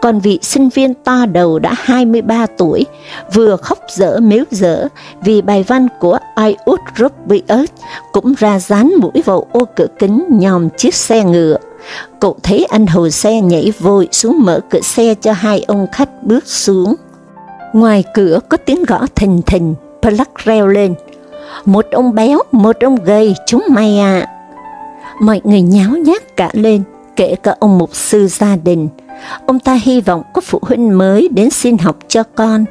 còn vị sinh viên to đầu đã 23 tuổi, vừa khóc dở mếu dở vì bài văn của Iud Rubius cũng ra dán mũi vào ô cửa kính nhòm chiếc xe ngựa. Cậu thấy anh hầu xe nhảy vội xuống mở cửa xe cho hai ông khách bước xuống. Ngoài cửa có tiếng gõ thình thình, Pluck reo lên. Một ông béo, một ông gầy, chúng mày à. Mọi người nháo nhác cả lên, kể cả ông mục sư gia đình. Ông ta hy vọng có phụ huynh mới đến xin học cho con.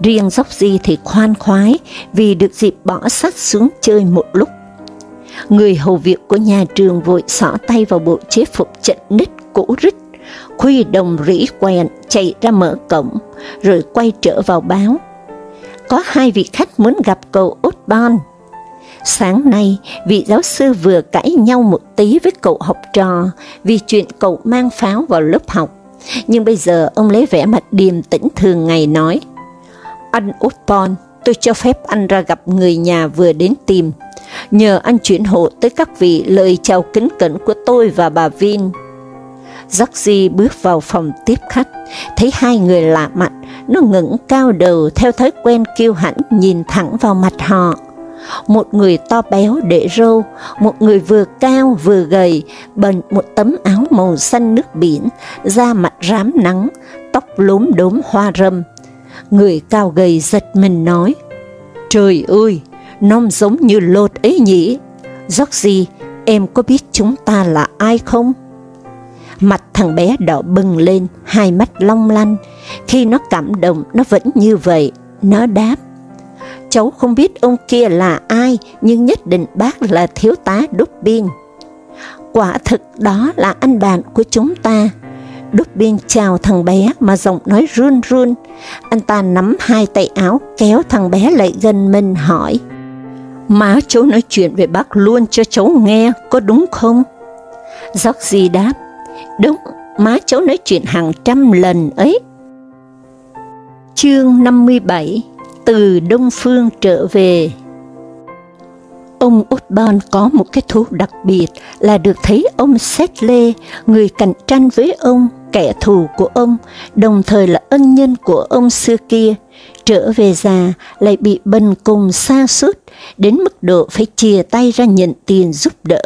Riêng dốc gì thì khoan khoái vì được dịp bỏ sát xuống chơi một lúc. Người hầu việc của nhà trường vội xỏ tay vào bộ chế phục trận nít cũ rít, khuy đồng rỉ quèn chạy ra mở cổng, rồi quay trở vào báo. Có hai vị khách muốn gặp cậu Osborne. Sáng nay, vị giáo sư vừa cãi nhau một tí với cậu học trò vì chuyện cậu mang pháo vào lớp học. Nhưng bây giờ ông lấy vẻ mặt điềm tĩnh thường ngày nói, Anh Upton, tôi cho phép anh ra gặp người nhà vừa đến tìm. Nhờ anh chuyển hộ tới các vị lời chào kính cẩn của tôi và bà Vin. Georgie bước vào phòng tiếp khách, thấy hai người lạ mặt, nó ngẩng cao đầu theo thói quen kiêu hãnh nhìn thẳng vào mặt họ một người to béo để râu, một người vừa cao vừa gầy, bận một tấm áo màu xanh nước biển, da mặt rám nắng, tóc lốm đốm hoa râm. Người cao gầy giật mình nói, Trời ơi, nó giống như lột ấy nhỉ? Georgie, em có biết chúng ta là ai không? Mặt thằng bé đỏ bừng lên, hai mắt long lanh. Khi nó cảm động, nó vẫn như vậy. Nó đáp, cháu không biết ông kia là ai, nhưng nhất định bác là thiếu tá Dubin. Quả thực đó là anh bạn của chúng ta. Dubin chào thằng bé mà giọng nói run run. Anh ta nắm hai tay áo kéo thằng bé lại gần mình hỏi. Má cháu nói chuyện về bác luôn cho cháu nghe, có đúng không? Georgie đáp, đúng, má cháu nói chuyện hàng trăm lần ấy. Chương 57 Từ Đông Phương trở về Ông utbon có một cái thú đặc biệt là được thấy ông Sedley, người cạnh tranh với ông, kẻ thù của ông, đồng thời là ân nhân của ông xưa kia, trở về già lại bị bần cùng xa suốt, đến mức độ phải chia tay ra nhận tiền giúp đỡ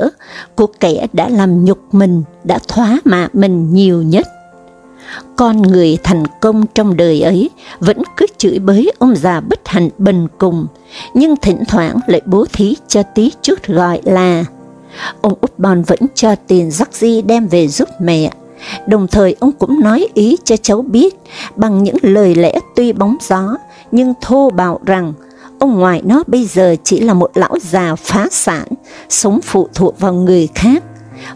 của kẻ đã làm nhục mình, đã thoá mạ mình nhiều nhất. Con người thành công trong đời ấy vẫn cứ chửi bới ông già bất hạnh bần cùng, nhưng thỉnh thoảng lại bố thí cho tí chút gọi là. Ông út bon vẫn cho tiền rắc di đem về giúp mẹ, đồng thời ông cũng nói ý cho cháu biết bằng những lời lẽ tuy bóng gió, nhưng thô bạo rằng ông ngoại nó bây giờ chỉ là một lão già phá sản, sống phụ thuộc vào người khác,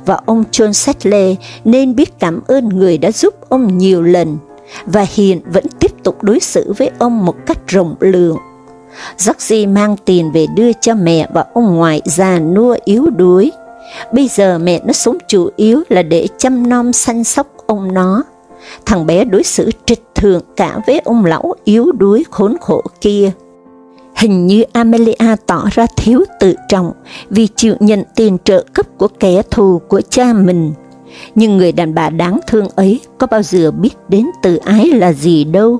và ông John Settle nên biết cảm ơn người đã giúp ông nhiều lần, và hiện vẫn tiếp tục đối xử với ông một cách rộng lượng. Georgie mang tiền về đưa cho mẹ và ông ngoại già nua yếu đuối. Bây giờ mẹ nó sống chủ yếu là để chăm nom săn sóc ông nó. Thằng bé đối xử trịch thượng cả với ông lão yếu đuối khốn khổ kia. Hình như Amelia tỏ ra thiếu tự trọng vì chịu nhận tiền trợ cấp của kẻ thù của cha mình. Nhưng người đàn bà đáng thương ấy có bao giờ biết đến tự ái là gì đâu.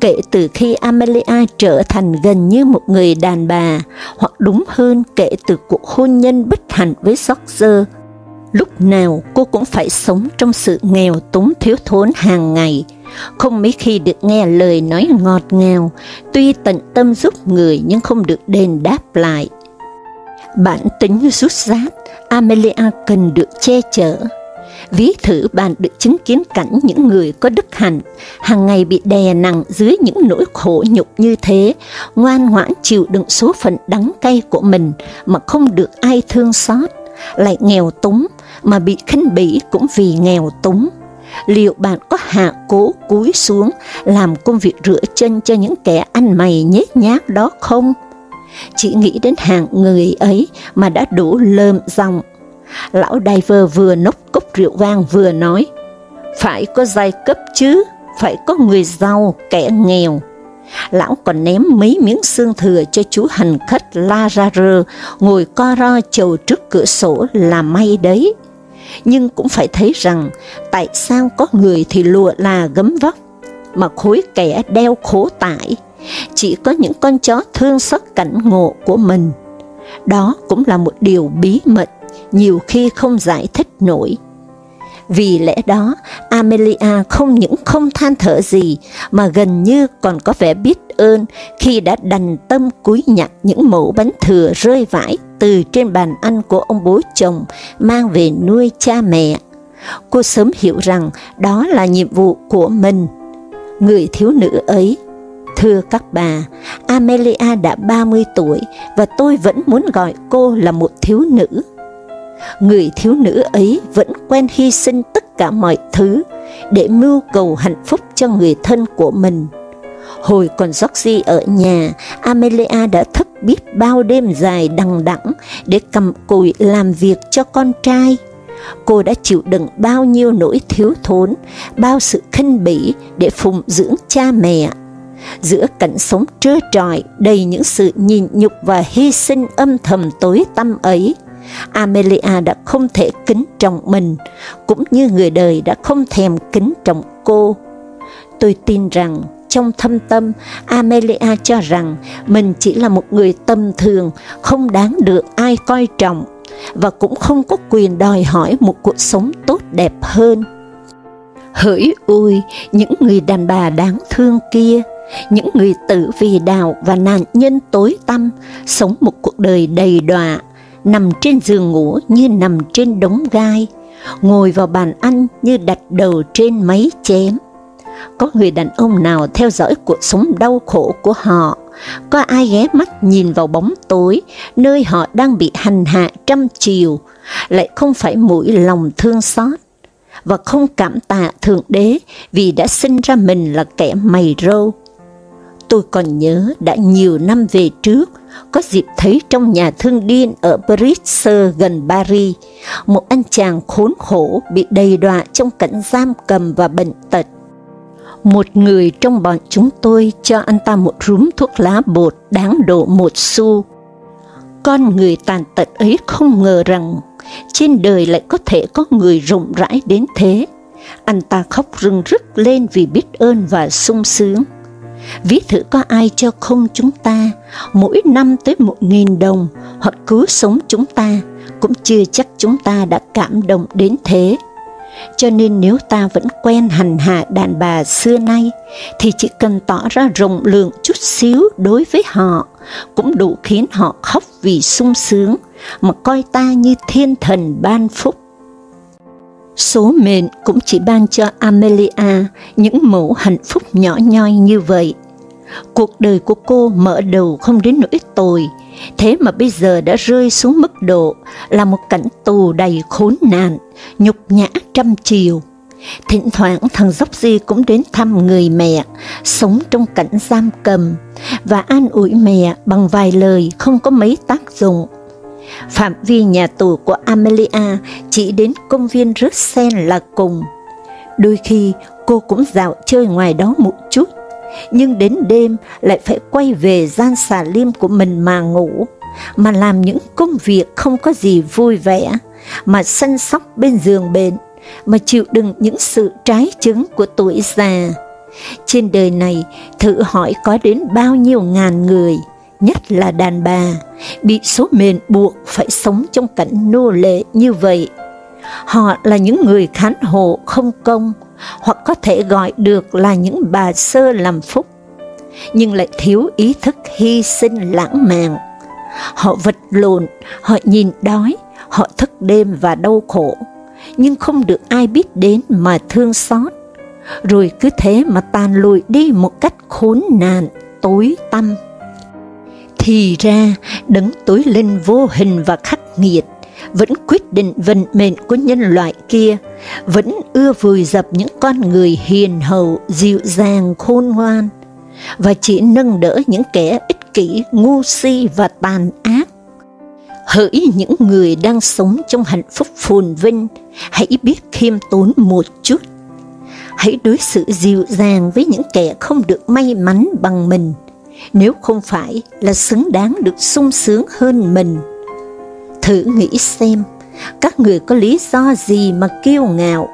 Kể từ khi Amelia trở thành gần như một người đàn bà, hoặc đúng hơn kể từ cuộc hôn nhân bất hạnh với George, lúc nào cô cũng phải sống trong sự nghèo túng thiếu thốn hàng ngày, không mấy khi được nghe lời nói ngọt ngào, tuy tận tâm giúp người nhưng không được đền đáp lại. Bản tính rút rát, Amelia cần được che chở. Ví thử bạn được chứng kiến cảnh những người có đức hạnh, hàng ngày bị đè nặng dưới những nỗi khổ nhục như thế, ngoan ngoãn chịu đựng số phận đắng cay của mình mà không được ai thương xót, lại nghèo túng mà bị khinh bỉ cũng vì nghèo túng liệu bạn có hạ cố cúi xuống làm công việc rửa chân cho những kẻ ăn mày nhét nhác đó không? Chỉ nghĩ đến hàng người ấy mà đã đủ lơm dòng. Lão Diver vừa nốc cốc rượu vang vừa nói, phải có giai cấp chứ, phải có người giàu, kẻ nghèo. Lão còn ném mấy miếng xương thừa cho chú hành khách La Ra Rơ, ngồi co ro chầu trước cửa sổ là may đấy nhưng cũng phải thấy rằng tại sao có người thì lụa là gấm vóc, mà khối kẻ đeo khổ tải, chỉ có những con chó thương xót cảnh ngộ của mình. Đó cũng là một điều bí mật, nhiều khi không giải thích nổi. Vì lẽ đó, Amelia không những không than thở gì, mà gần như còn có vẻ biết ơn khi đã đành tâm cúi nhặt những mẫu bánh thừa rơi vãi từ trên bàn ăn của ông bố chồng mang về nuôi cha mẹ. Cô sớm hiểu rằng đó là nhiệm vụ của mình. Người thiếu nữ ấy Thưa các bà, Amelia đã 30 tuổi và tôi vẫn muốn gọi cô là một thiếu nữ người thiếu nữ ấy vẫn quen hy sinh tất cả mọi thứ để mưu cầu hạnh phúc cho người thân của mình. Hồi còn Georgie ở nhà, Amelia đã thức biết bao đêm dài đằng đẵng để cầm cùi làm việc cho con trai. Cô đã chịu đựng bao nhiêu nỗi thiếu thốn, bao sự khinh bỉ để phụng dưỡng cha mẹ. Giữa cảnh sống trơ trọi đầy những sự nhìn nhục và hy sinh âm thầm tối tăm ấy, Amelia đã không thể kính trọng mình, cũng như người đời đã không thèm kính trọng cô. Tôi tin rằng trong thâm tâm, Amelia cho rằng mình chỉ là một người tầm thường, không đáng được ai coi trọng, và cũng không có quyền đòi hỏi một cuộc sống tốt đẹp hơn. Hỡi ôi, những người đàn bà đáng thương kia, những người tử vì đạo và nạn nhân tối tăm, sống một cuộc đời đầy đọa, nằm trên giường ngủ như nằm trên đống gai, ngồi vào bàn ăn như đặt đầu trên máy chém. Có người đàn ông nào theo dõi cuộc sống đau khổ của họ, có ai ghé mắt nhìn vào bóng tối, nơi họ đang bị hành hạ trăm chiều, lại không phải mũi lòng thương xót, và không cảm tạ Thượng Đế vì đã sinh ra mình là kẻ mày râu. Tôi còn nhớ đã nhiều năm về trước, có dịp thấy trong nhà thương điên ở Bristol gần Paris, một anh chàng khốn khổ bị đầy đọa trong cảnh giam cầm và bệnh tật. Một người trong bọn chúng tôi cho anh ta một rúm thuốc lá bột đáng độ một xu. Con người tàn tật ấy không ngờ rằng trên đời lại có thể có người rộng rãi đến thế. Anh ta khóc rưng rức lên vì biết ơn và sung sướng. Ví thử có ai cho không chúng ta, mỗi năm tới một nghìn đồng, hoặc cứu sống chúng ta, cũng chưa chắc chúng ta đã cảm động đến thế. Cho nên nếu ta vẫn quen hành hạ đàn bà xưa nay, thì chỉ cần tỏ ra rộng lượng chút xíu đối với họ, cũng đủ khiến họ khóc vì sung sướng, mà coi ta như thiên thần ban phúc. Số mệnh cũng chỉ ban cho Amelia những mẫu hạnh phúc nhỏ nhoi như vậy. Cuộc đời của cô mở đầu không đến nỗi tồi, thế mà bây giờ đã rơi xuống mức độ là một cảnh tù đầy khốn nạn, nhục nhã trăm chiều. Thỉnh thoảng thằng dốc di cũng đến thăm người mẹ, sống trong cảnh giam cầm, và an ủi mẹ bằng vài lời không có mấy tác dụng. Phạm vi nhà tù của Amelia chỉ đến công viên Russell là cùng. Đôi khi cô cũng dạo chơi ngoài đó một chút, nhưng đến đêm lại phải quay về gian xà lim của mình mà ngủ, mà làm những công việc không có gì vui vẻ, mà săn sóc bên giường bệnh, mà chịu đựng những sự trái chứng của tuổi già. Trên đời này, thử hỏi có đến bao nhiêu ngàn người, nhất là đàn bà, bị số mệnh buộc phải sống trong cảnh nô lệ như vậy. Họ là những người khán hộ không công, hoặc có thể gọi được là những bà sơ làm phúc, nhưng lại thiếu ý thức hy sinh lãng mạn. Họ vật lộn, họ nhìn đói, họ thức đêm và đau khổ, nhưng không được ai biết đến mà thương xót. Rồi cứ thế mà tàn lùi đi một cách khốn nạn, tối tăm. Thì ra, đấng tối linh vô hình và khắc nghiệt, vẫn quyết định vận mệnh của nhân loại kia, vẫn ưa vùi dập những con người hiền hậu, dịu dàng, khôn ngoan, và chỉ nâng đỡ những kẻ ích kỷ, ngu si và tàn ác. Hỡi những người đang sống trong hạnh phúc phồn vinh, hãy biết khiêm tốn một chút. Hãy đối xử dịu dàng với những kẻ không được may mắn bằng mình, nếu không phải là xứng đáng được sung sướng hơn mình. Thử nghĩ xem, các người có lý do gì mà kiêu ngạo,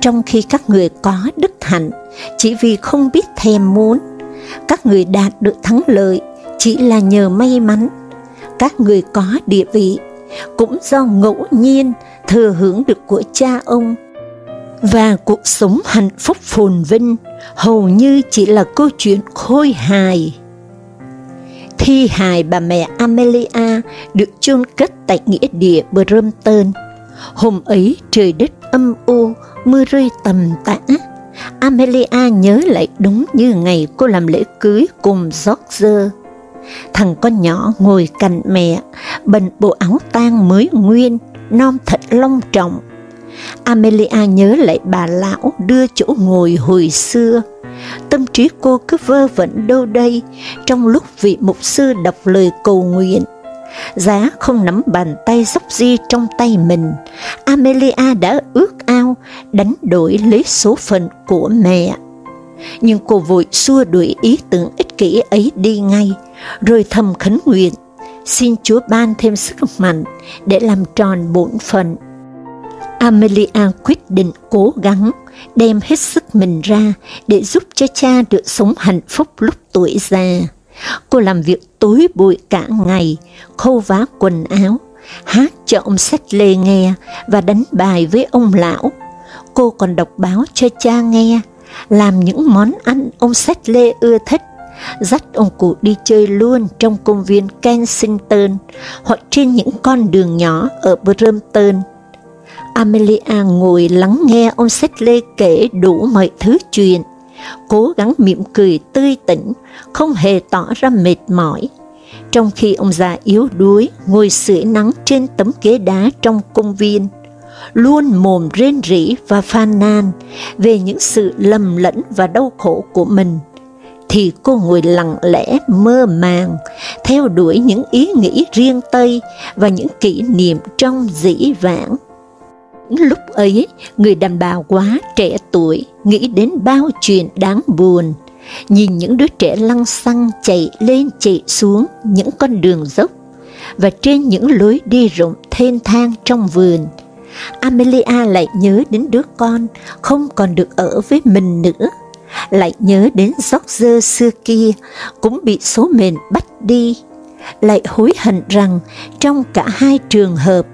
trong khi các người có đức hạnh chỉ vì không biết thèm muốn. Các người đạt được thắng lợi chỉ là nhờ may mắn. Các người có địa vị cũng do ngẫu nhiên thừa hưởng được của cha ông. Và cuộc sống hạnh phúc phồn vinh hầu như chỉ là câu chuyện khôi hài. Thi hài bà mẹ Amelia được chôn cất tại nghĩa địa Brompton. Hôm ấy trời đất âm u, mưa rơi tầm tã. Amelia nhớ lại đúng như ngày cô làm lễ cưới cùng George. Thằng con nhỏ ngồi cạnh mẹ, bận bộ áo tang mới nguyên, non thật long trọng. Amelia nhớ lại bà lão đưa chỗ ngồi hồi xưa, tâm trí cô cứ vơ vẩn đâu đây trong lúc vị mục sư đọc lời cầu nguyện. Giá không nắm bàn tay dốc di trong tay mình, Amelia đã ước ao đánh đổi lấy số phận của mẹ. Nhưng cô vội xua đuổi ý tưởng ích kỷ ấy đi ngay, rồi thầm khấn nguyện, xin Chúa ban thêm sức mạnh để làm tròn bổn phận. Amelia quyết định cố gắng đem hết sức mình ra để giúp cho cha được sống hạnh phúc lúc tuổi già. Cô làm việc tối bụi cả ngày, khâu vá quần áo, hát cho ông sách lê nghe và đánh bài với ông lão. Cô còn đọc báo cho cha nghe, làm những món ăn ông sách lê ưa thích, dắt ông cụ đi chơi luôn trong công viên Kensington hoặc trên những con đường nhỏ ở Brompton Amelia ngồi lắng nghe ông Sedley kể đủ mọi thứ chuyện, cố gắng mỉm cười tươi tỉnh, không hề tỏ ra mệt mỏi. Trong khi ông già yếu đuối ngồi sưởi nắng trên tấm ghế đá trong công viên, luôn mồm rên rỉ và phàn nàn về những sự lầm lẫn và đau khổ của mình, thì cô ngồi lặng lẽ mơ màng, theo đuổi những ý nghĩ riêng Tây và những kỷ niệm trong dĩ vãng. Lúc ấy, người đàn bà quá trẻ tuổi nghĩ đến bao chuyện đáng buồn, nhìn những đứa trẻ lăng xăng chạy lên chạy xuống những con đường dốc, và trên những lối đi rộng thênh thang trong vườn, Amelia lại nhớ đến đứa con không còn được ở với mình nữa, lại nhớ đến George xưa kia cũng bị số mệnh bắt đi, lại hối hận rằng trong cả hai trường hợp,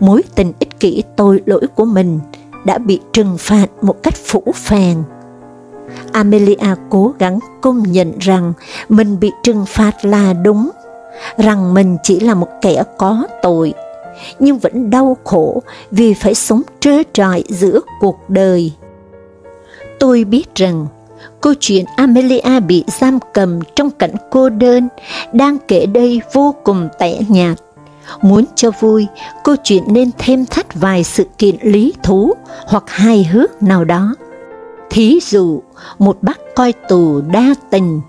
mối tình ích kỷ tội lỗi của mình đã bị trừng phạt một cách phủ phàng. Amelia cố gắng công nhận rằng mình bị trừng phạt là đúng, rằng mình chỉ là một kẻ có tội nhưng vẫn đau khổ vì phải sống trơ trọi giữa cuộc đời. Tôi biết rằng câu chuyện Amelia bị giam cầm trong cảnh cô đơn đang kể đây vô cùng tẻ nhạt. Muốn cho vui, câu chuyện nên thêm thắt vài sự kiện lý thú hoặc hài hước nào đó. Thí dụ, một bác coi tù đa tình,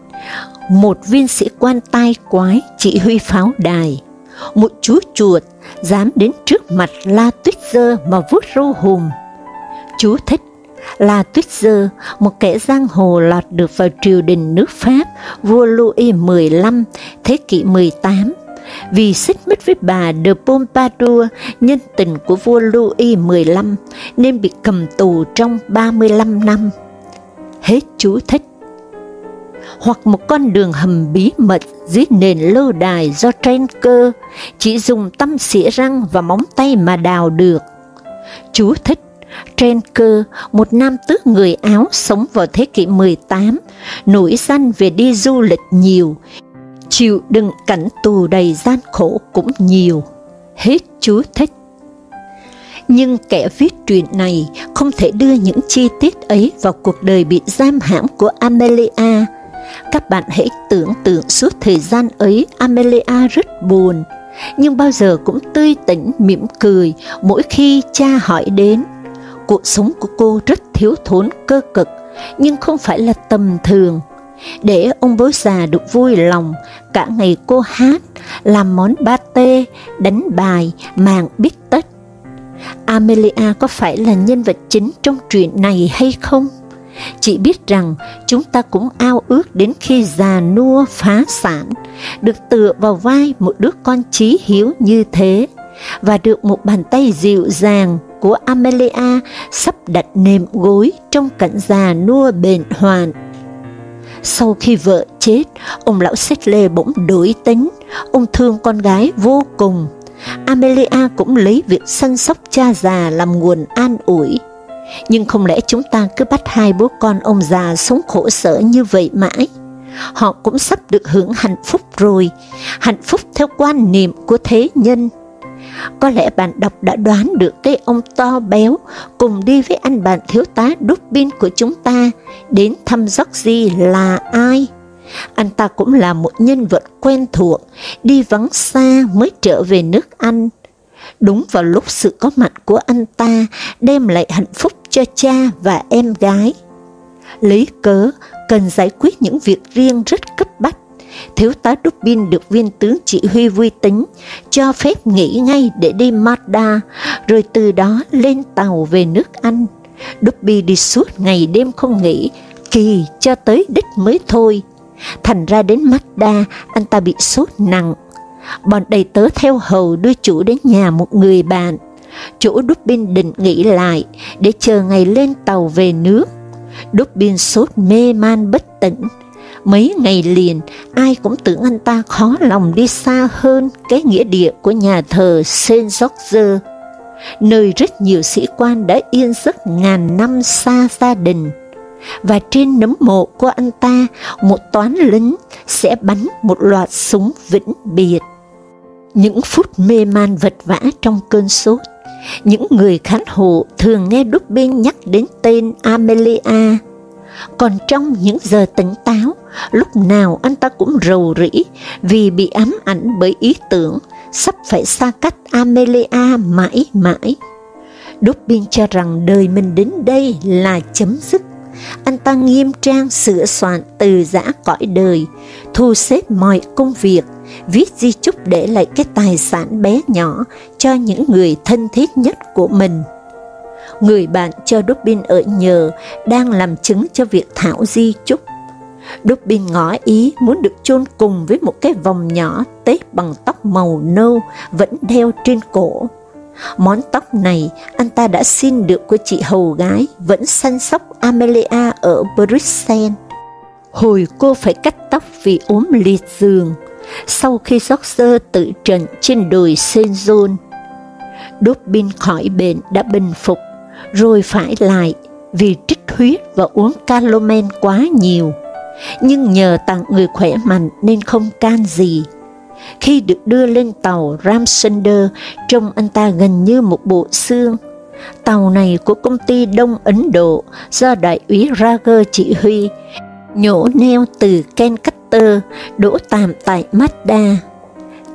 một viên sĩ quan tai quái chỉ huy pháo đài, một chú chuột dám đến trước mặt La Tuyết Dơ mà vuốt râu hùm. Chú thích La Tuyết Dơ, một kẻ giang hồ lọt được vào triều đình nước Pháp, vua Louis XV, thế kỷ 18, vì xích mích với bà de Pompadour, nhân tình của vua Louis XV, nên bị cầm tù trong 35 năm. Hết chú thích hoặc một con đường hầm bí mật dưới nền lâu đài do train cơ, chỉ dùng tăm xỉa răng và móng tay mà đào được. Chú thích train cơ, một nam tước người Áo sống vào thế kỷ 18, nổi danh về đi du lịch nhiều, chịu đựng cảnh tù đầy gian khổ cũng nhiều. Hết chú thích. Nhưng kẻ viết truyện này không thể đưa những chi tiết ấy vào cuộc đời bị giam hãm của Amelia, các bạn hãy tưởng tượng suốt thời gian ấy Amelia rất buồn, nhưng bao giờ cũng tươi tỉnh mỉm cười mỗi khi cha hỏi đến. Cuộc sống của cô rất thiếu thốn cơ cực, nhưng không phải là tầm thường. Để ông bố già được vui lòng, cả ngày cô hát, làm món ba tê, đánh bài, màng biết tất. Amelia có phải là nhân vật chính trong chuyện này hay không? Chỉ biết rằng chúng ta cũng ao ước đến khi già nua phá sản, được tựa vào vai một đứa con trí hiếu như thế, và được một bàn tay dịu dàng của Amelia sắp đặt nệm gối trong cảnh già nua bền hoàn. Sau khi vợ chết, ông lão xét lê bỗng đổi tính, ông thương con gái vô cùng. Amelia cũng lấy việc săn sóc cha già làm nguồn an ủi. Nhưng không lẽ chúng ta cứ bắt hai bố con ông già sống khổ sở như vậy mãi? Họ cũng sắp được hưởng hạnh phúc rồi, hạnh phúc theo quan niệm của thế nhân. Có lẽ bạn đọc đã đoán được cái ông to béo cùng đi với anh bạn thiếu tá Dubin của chúng ta đến thăm Georgie là ai? Anh ta cũng là một nhân vật quen thuộc, đi vắng xa mới trở về nước Anh đúng vào lúc sự có mặt của anh ta đem lại hạnh phúc cho cha và em gái. Lấy cớ cần giải quyết những việc riêng rất cấp bách, thiếu tá Dubin được viên tướng chỉ huy vui tính, cho phép nghỉ ngay để đi Mada, rồi từ đó lên tàu về nước Anh. Dubby đi suốt ngày đêm không nghỉ, kỳ cho tới đích mới thôi. Thành ra đến Mada, anh ta bị sốt nặng, bọn đầy tớ theo hầu đưa chủ đến nhà một người bạn. Chủ Dubin định nghỉ lại để chờ ngày lên tàu về nước. Dubin sốt mê man bất tỉnh. Mấy ngày liền, ai cũng tưởng anh ta khó lòng đi xa hơn cái nghĩa địa của nhà thờ Saint George, nơi rất nhiều sĩ quan đã yên giấc ngàn năm xa gia đình. Và trên nấm mộ của anh ta, một toán lính sẽ bắn một loạt súng vĩnh biệt những phút mê man vật vã trong cơn sốt, những người khán hộ thường nghe Dubin nhắc đến tên Amelia. Còn trong những giờ tỉnh táo, lúc nào anh ta cũng rầu rĩ vì bị ám ảnh bởi ý tưởng sắp phải xa cách Amelia mãi mãi. Dubin cho rằng đời mình đến đây là chấm dứt. Anh ta nghiêm trang sửa soạn từ giã cõi đời, thu xếp mọi công việc, viết di chúc để lại cái tài sản bé nhỏ cho những người thân thiết nhất của mình. Người bạn cho Dubin ở nhờ đang làm chứng cho việc thảo di chúc. Dubin ngỏ ý muốn được chôn cùng với một cái vòng nhỏ tết bằng tóc màu nâu vẫn đeo trên cổ. Món tóc này anh ta đã xin được của chị hầu gái vẫn săn sóc Amelia ở Bruxelles. Hồi cô phải cắt tóc vì ốm liệt giường, sau khi George tự trận trên đồi Saint-John. Dobbin khỏi bệnh đã bình phục, rồi phải lại vì trích huyết và uống calomen quá nhiều. Nhưng nhờ tặng người khỏe mạnh nên không can gì. Khi được đưa lên tàu Ramsunder, trông anh ta gần như một bộ xương. Tàu này của công ty Đông Ấn Độ do đại úy Rager chỉ huy, nhổ neo từ Kencutter, đổ tạm tại Mazda.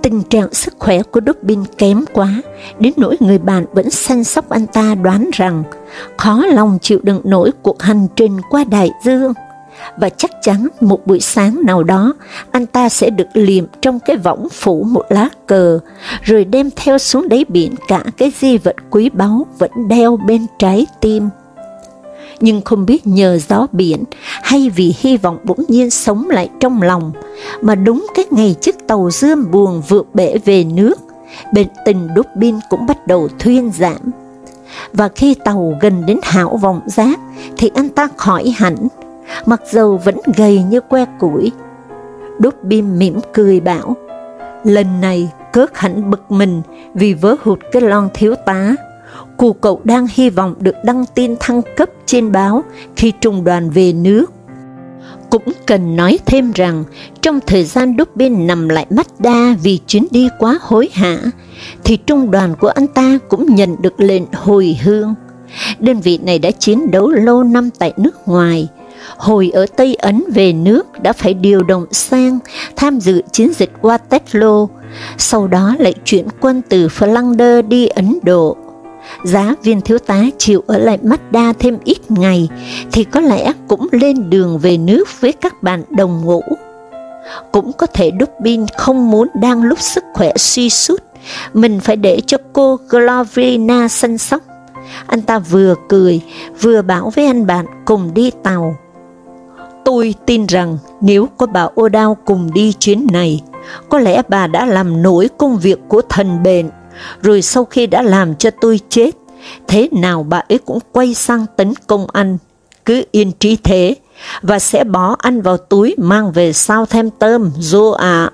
Tình trạng sức khỏe của Dobbin kém quá, đến nỗi người bạn vẫn săn sóc anh ta đoán rằng khó lòng chịu đựng nổi cuộc hành trình qua đại dương và chắc chắn một buổi sáng nào đó anh ta sẽ được liệm trong cái võng phủ một lá cờ, rồi đem theo xuống đáy biển cả cái di vật quý báu vẫn đeo bên trái tim. Nhưng không biết nhờ gió biển hay vì hy vọng bỗng nhiên sống lại trong lòng, mà đúng cái ngày chiếc tàu dương buồn vượt bể về nước, bệnh tình đốt pin cũng bắt đầu thuyên giảm. Và khi tàu gần đến hảo vọng giác, thì anh ta khỏi hẳn, mặc dầu vẫn gầy như que củi. Đốt pin mỉm cười bảo, lần này cớt hẳn bực mình vì vớ hụt cái lon thiếu tá. Cụ cậu đang hy vọng được đăng tin thăng cấp trên báo khi trung đoàn về nước. Cũng cần nói thêm rằng, trong thời gian Dubin nằm lại Mazda vì chuyến đi quá hối hả, thì trung đoàn của anh ta cũng nhận được lệnh hồi hương. Đơn vị này đã chiến đấu lâu năm tại nước ngoài, hồi ở Tây Ấn về nước đã phải điều động sang tham dự chiến dịch Waterloo, sau đó lại chuyển quân từ Flanders đi Ấn Độ. Giá viên thiếu tá chịu ở lại Mazda thêm ít ngày, thì có lẽ cũng lên đường về nước với các bạn đồng ngũ. Cũng có thể Dubin không muốn đang lúc sức khỏe suy sút, mình phải để cho cô Glovina săn sóc. Anh ta vừa cười, vừa bảo với anh bạn cùng đi tàu. Tôi tin rằng nếu có bà O'Dowd cùng đi chuyến này, có lẽ bà đã làm nổi công việc của thần bệnh, rồi sau khi đã làm cho tôi chết, thế nào bà ấy cũng quay sang tấn công anh, cứ yên trí thế, và sẽ bỏ anh vào túi mang về sao thêm tôm, dô ạ.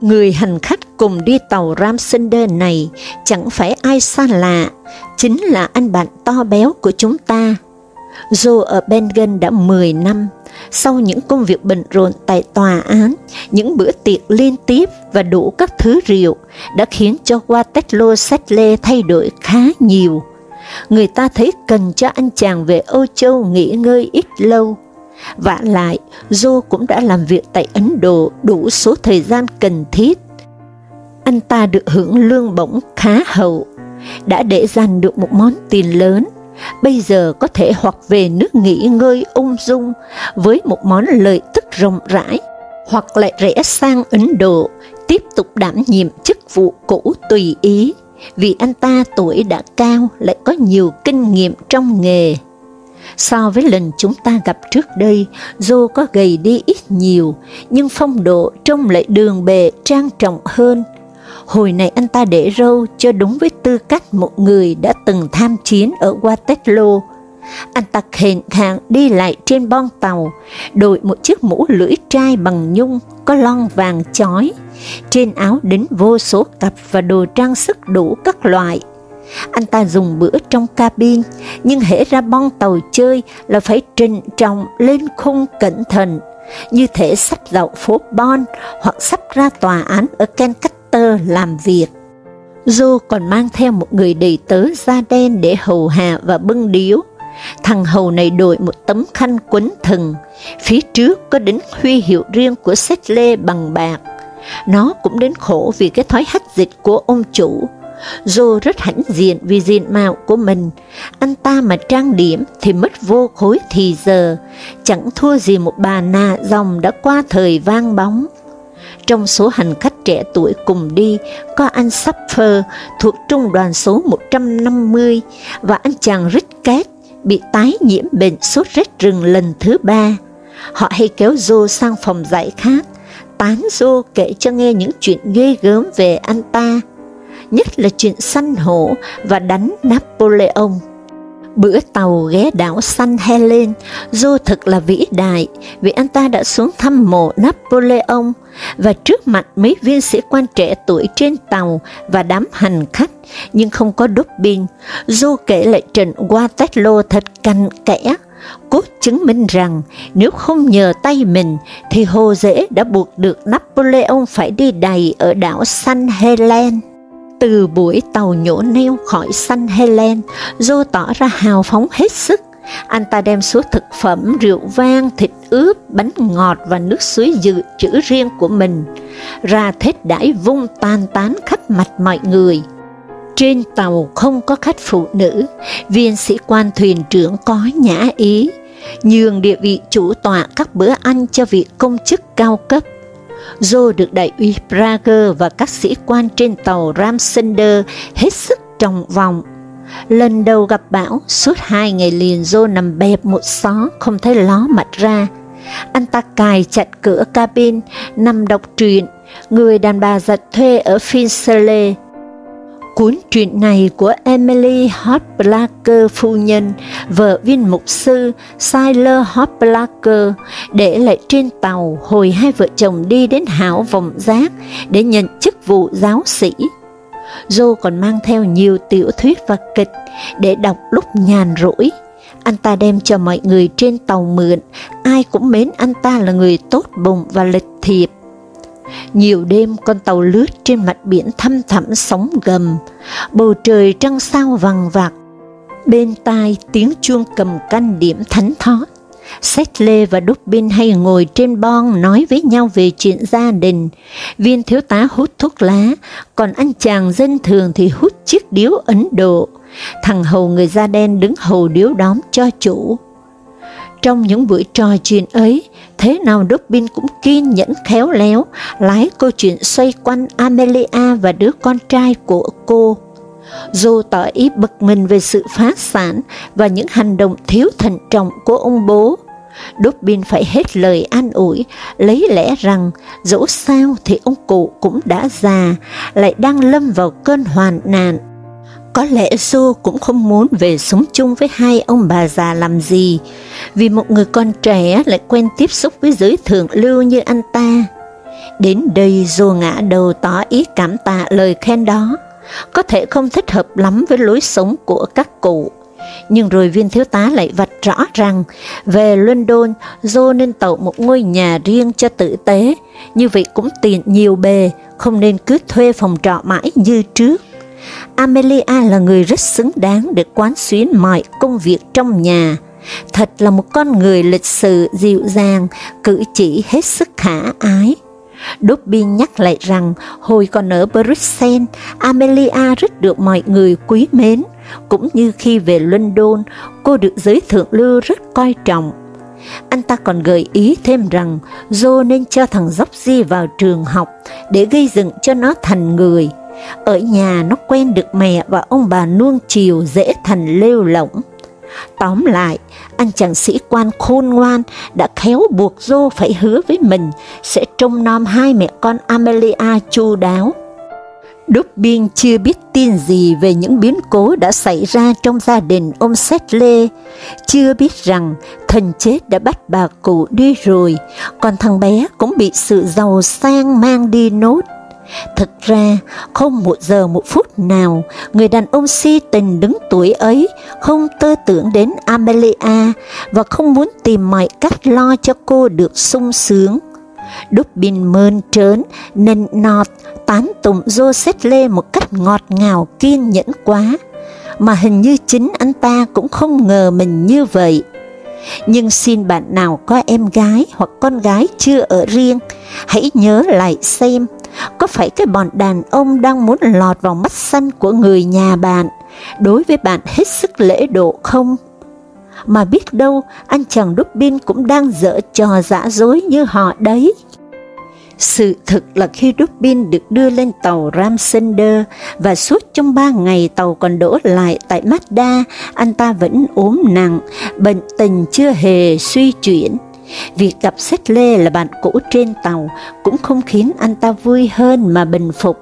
Người hành khách cùng đi tàu Ramsunder này chẳng phải ai xa lạ, chính là anh bạn to béo của chúng ta. Joe ở Bengen đã 10 năm, sau những công việc bận rộn tại tòa án, những bữa tiệc liên tiếp và đủ các thứ rượu đã khiến cho Waterloo Settle thay đổi khá nhiều. Người ta thấy cần cho anh chàng về Âu Châu nghỉ ngơi ít lâu. Vả lại, Joe cũng đã làm việc tại Ấn Độ đủ số thời gian cần thiết. Anh ta được hưởng lương bổng khá hậu, đã để dành được một món tiền lớn bây giờ có thể hoặc về nước nghỉ ngơi ung dung với một món lợi tức rộng rãi, hoặc lại rẽ sang Ấn Độ, tiếp tục đảm nhiệm chức vụ cũ tùy ý, vì anh ta tuổi đã cao lại có nhiều kinh nghiệm trong nghề. So với lần chúng ta gặp trước đây, Joe có gầy đi ít nhiều, nhưng phong độ trông lại đường bề trang trọng hơn, Hồi này anh ta để râu cho đúng với tư cách một người đã từng tham chiến ở Waterloo. Anh ta khền khàng đi lại trên bon tàu, đội một chiếc mũ lưỡi trai bằng nhung có lon vàng chói, trên áo đính vô số cặp và đồ trang sức đủ các loại. Anh ta dùng bữa trong cabin, nhưng hễ ra bon tàu chơi là phải trình trọng lên khung cẩn thận, như thể sắp dạo phố Bon hoặc sắp ra tòa án ở Kentucky Potter làm việc. Joe còn mang theo một người đầy tớ da đen để hầu hạ và bưng điếu. Thằng hầu này đội một tấm khăn quấn thừng, phía trước có đính huy hiệu riêng của sách lê bằng bạc. Nó cũng đến khổ vì cái thói hách dịch của ông chủ. Joe rất hãnh diện vì diện mạo của mình, anh ta mà trang điểm thì mất vô khối thì giờ, chẳng thua gì một bà nà dòng đã qua thời vang bóng. Trong số hành khách trẻ tuổi cùng đi có anh Sapper thuộc trung đoàn số 150 và anh chàng Ricket bị tái nhiễm bệnh sốt rét rừng lần thứ ba. Họ hay kéo Joe sang phòng dạy khác, tán Joe kể cho nghe những chuyện ghê gớm về anh ta, nhất là chuyện săn hổ và đánh Napoleon. Bữa tàu ghé đảo San Helen, Joe thật là vĩ đại vì anh ta đã xuống thăm mộ Napoleon và trước mặt mấy viên sĩ quan trẻ tuổi trên tàu và đám hành khách, nhưng không có đốt pin. Du kể lại trận Waterloo thật canh kẽ, cốt chứng minh rằng nếu không nhờ tay mình thì Hồ Dễ đã buộc được Napoleon phải đi đầy ở đảo San Helen. Từ buổi tàu nhổ neo khỏi San Helen, Joe tỏ ra hào phóng hết sức. Anh ta đem số thực phẩm, rượu vang, thịt ướp, bánh ngọt và nước suối dự trữ riêng của mình, ra thết đãi vung tan tán khắp mặt mọi người. Trên tàu không có khách phụ nữ, viên sĩ quan thuyền trưởng có nhã ý, nhường địa vị chủ tọa các bữa ăn cho vị công chức cao cấp. Joe được đại úy Prager và các sĩ quan trên tàu Ramsender hết sức trọng vọng. Lần đầu gặp bão, suốt hai ngày liền Joe nằm bẹp một xó, không thấy ló mặt ra. Anh ta cài chặt cửa cabin, nằm đọc truyện, người đàn bà giật thuê ở Finsley. Cuốn truyện này của Emily Hotblacker phu nhân, vợ viên mục sư Siler Hotblacker, để lại trên tàu hồi hai vợ chồng đi đến hảo vòng giác để nhận chức vụ giáo sĩ. Joe còn mang theo nhiều tiểu thuyết và kịch để đọc lúc nhàn rỗi. Anh ta đem cho mọi người trên tàu mượn, ai cũng mến anh ta là người tốt bụng và lịch thiệp. Nhiều đêm con tàu lướt trên mặt biển thăm thẳm sóng gầm, bầu trời trăng sao vằng vặc, bên tai tiếng chuông cầm canh điểm thánh thót. Sách Lê và Đúc Bin hay ngồi trên bon nói với nhau về chuyện gia đình. Viên thiếu tá hút thuốc lá, còn anh chàng dân thường thì hút chiếc điếu Ấn Độ. Thằng hầu người da đen đứng hầu điếu đóm cho chủ. Trong những buổi trò chuyện ấy, thế nào Dobbin cũng kiên nhẫn khéo léo, lái câu chuyện xoay quanh Amelia và đứa con trai của cô. Joe tỏ ý bực mình về sự phá sản và những hành động thiếu thận trọng của ông bố. Dobbin phải hết lời an ủi, lấy lẽ rằng dẫu sao thì ông cụ cũng đã già, lại đang lâm vào cơn hoàn nạn. Có lẽ Joe cũng không muốn về sống chung với hai ông bà già làm gì, vì một người con trẻ lại quen tiếp xúc với giới thượng lưu như anh ta. Đến đây Joe ngã đầu tỏ ý cảm tạ lời khen đó, có thể không thích hợp lắm với lối sống của các cụ. Nhưng rồi viên thiếu tá lại vạch rõ rằng, về London, Joe nên tạo một ngôi nhà riêng cho tử tế, như vậy cũng tiện nhiều bề, không nên cứ thuê phòng trọ mãi như trước. Amelia là người rất xứng đáng để quán xuyến mọi công việc trong nhà. Thật là một con người lịch sự, dịu dàng, cử chỉ hết sức khả ái. Dobby nhắc lại rằng hồi còn ở Bruxelles, Amelia rất được mọi người quý mến, cũng như khi về London, cô được giới thượng lưu rất coi trọng. Anh ta còn gợi ý thêm rằng Joe nên cho thằng Georgie vào trường học để gây dựng cho nó thành người. Ở nhà nó quen được mẹ và ông bà nuông chiều dễ thành lêu lỏng. Tóm lại, anh chàng sĩ quan khôn ngoan đã khéo buộc Dô phải hứa với mình sẽ trông nom hai mẹ con Amelia chu đáo. Đúc Biên chưa biết tin gì về những biến cố đã xảy ra trong gia đình ông Xét Lê, chưa biết rằng thần chết đã bắt bà cụ đi rồi, còn thằng bé cũng bị sự giàu sang mang đi nốt. Thực ra, không một giờ một phút nào, người đàn ông si tình đứng tuổi ấy không tơ tưởng đến Amelia và không muốn tìm mọi cách lo cho cô được sung sướng. Dubin mơn trớn, nền nọt, tán tụng Joseph Lê một cách ngọt ngào kiên nhẫn quá, mà hình như chính anh ta cũng không ngờ mình như vậy. Nhưng xin bạn nào có em gái hoặc con gái chưa ở riêng, hãy nhớ lại xem, có phải cái bọn đàn ông đang muốn lọt vào mắt xanh của người nhà bạn, đối với bạn hết sức lễ độ không? Mà biết đâu, anh chàng Dubin cũng đang dở trò giả dối như họ đấy. Sự thực là khi Dubin được đưa lên tàu Ramsender và suốt trong ba ngày tàu còn đổ lại tại Mazda, anh ta vẫn ốm nặng, bệnh tình chưa hề suy chuyển. Việc gặp Xét Lê là bạn cũ trên tàu cũng không khiến anh ta vui hơn mà bình phục.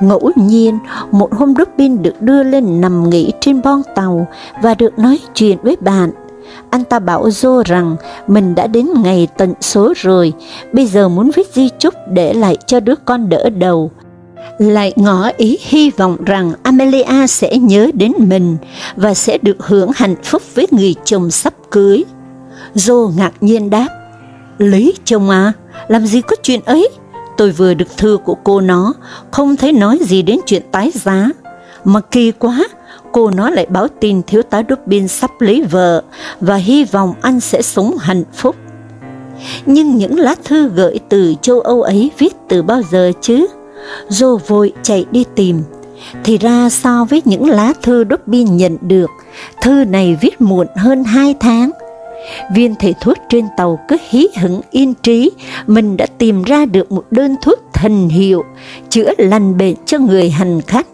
Ngẫu nhiên, một hôm Robin được đưa lên nằm nghỉ trên bon tàu và được nói chuyện với bạn. Anh ta bảo Joe rằng mình đã đến ngày tận số rồi, bây giờ muốn viết di chúc để lại cho đứa con đỡ đầu. Lại ngỏ ý hy vọng rằng Amelia sẽ nhớ đến mình và sẽ được hưởng hạnh phúc với người chồng sắp cưới. Dô ngạc nhiên đáp, Lấy chồng à? Làm gì có chuyện ấy? Tôi vừa được thư của cô nó, không thấy nói gì đến chuyện tái giá. Mà kỳ quá, cô nó lại báo tin thiếu tá Dubin sắp lấy vợ và hy vọng anh sẽ sống hạnh phúc. Nhưng những lá thư gửi từ châu Âu ấy viết từ bao giờ chứ? Dô vội chạy đi tìm. Thì ra so với những lá thư Dubin nhận được, thư này viết muộn hơn hai tháng, Viên thầy thuốc trên tàu cứ hí hửng yên trí, mình đã tìm ra được một đơn thuốc thần hiệu, chữa lành bệnh cho người hành khách.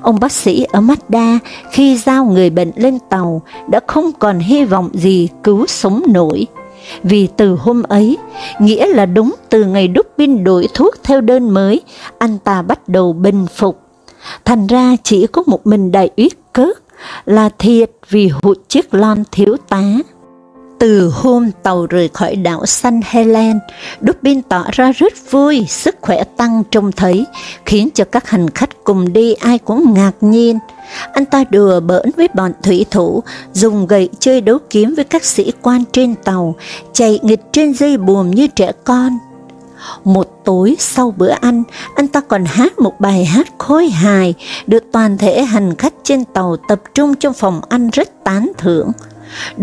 Ông bác sĩ ở Mazda khi giao người bệnh lên tàu đã không còn hy vọng gì cứu sống nổi. Vì từ hôm ấy, nghĩa là đúng từ ngày đúc pin đổi thuốc theo đơn mới, anh ta bắt đầu bình phục. Thành ra chỉ có một mình đại úy cớt là thiệt vì hụt chiếc lon thiếu tá. Từ hôm tàu rời khỏi đảo San Helen, Dubin tỏ ra rất vui, sức khỏe tăng trông thấy, khiến cho các hành khách cùng đi ai cũng ngạc nhiên. Anh ta đùa bỡn với bọn thủy thủ, dùng gậy chơi đấu kiếm với các sĩ quan trên tàu, chạy nghịch trên dây buồm như trẻ con. Một tối sau bữa ăn, anh ta còn hát một bài hát khôi hài, được toàn thể hành khách trên tàu tập trung trong phòng ăn rất tán thưởng.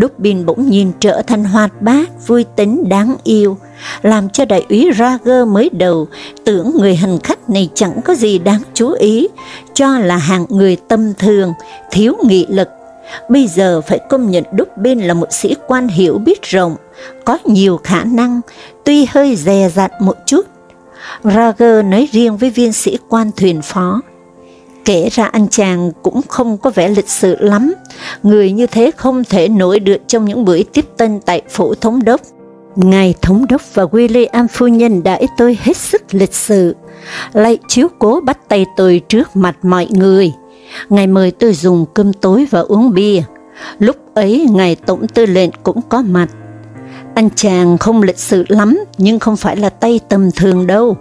Dubin bỗng nhiên trở thành hoạt bát, vui tính, đáng yêu, làm cho đại úy Rager mới đầu tưởng người hành khách này chẳng có gì đáng chú ý, cho là hạng người tâm thường, thiếu nghị lực. Bây giờ phải công nhận Dubin là một sĩ quan hiểu biết rộng, có nhiều khả năng, tuy hơi dè dặt một chút. Rager nói riêng với viên sĩ quan thuyền phó, Kể ra anh chàng cũng không có vẻ lịch sự lắm, người như thế không thể nổi được trong những buổi tiếp tân tại phủ thống đốc. Ngài thống đốc và William phu nhân đãi tôi hết sức lịch sự, lại chiếu cố bắt tay tôi trước mặt mọi người. Ngài mời tôi dùng cơm tối và uống bia. Lúc ấy ngài tổng tư lệnh cũng có mặt. Anh chàng không lịch sự lắm, nhưng không phải là tay tầm thường đâu.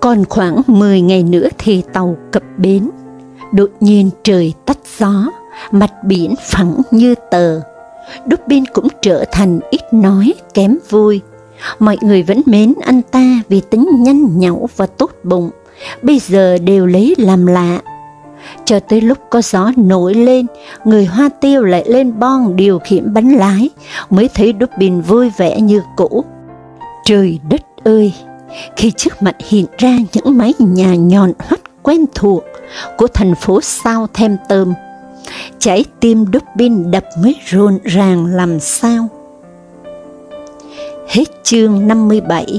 Còn khoảng 10 ngày nữa thì tàu cập bến. Đột nhiên trời tắt gió, mặt biển phẳng như tờ. Dubin cũng trở thành ít nói, kém vui. Mọi người vẫn mến anh ta vì tính nhanh nhảu và tốt bụng, bây giờ đều lấy làm lạ. Cho tới lúc có gió nổi lên, người Hoa Tiêu lại lên bon điều khiển bánh lái, mới thấy Dubin vui vẻ như cũ. Trời đất ơi! Khi trước mặt hiện ra những mái nhà nhọn hoắt quen thuộc của thành phố sao thêm tơm. Trái tim Dubin đập mới rộn ràng làm sao. Hết chương 57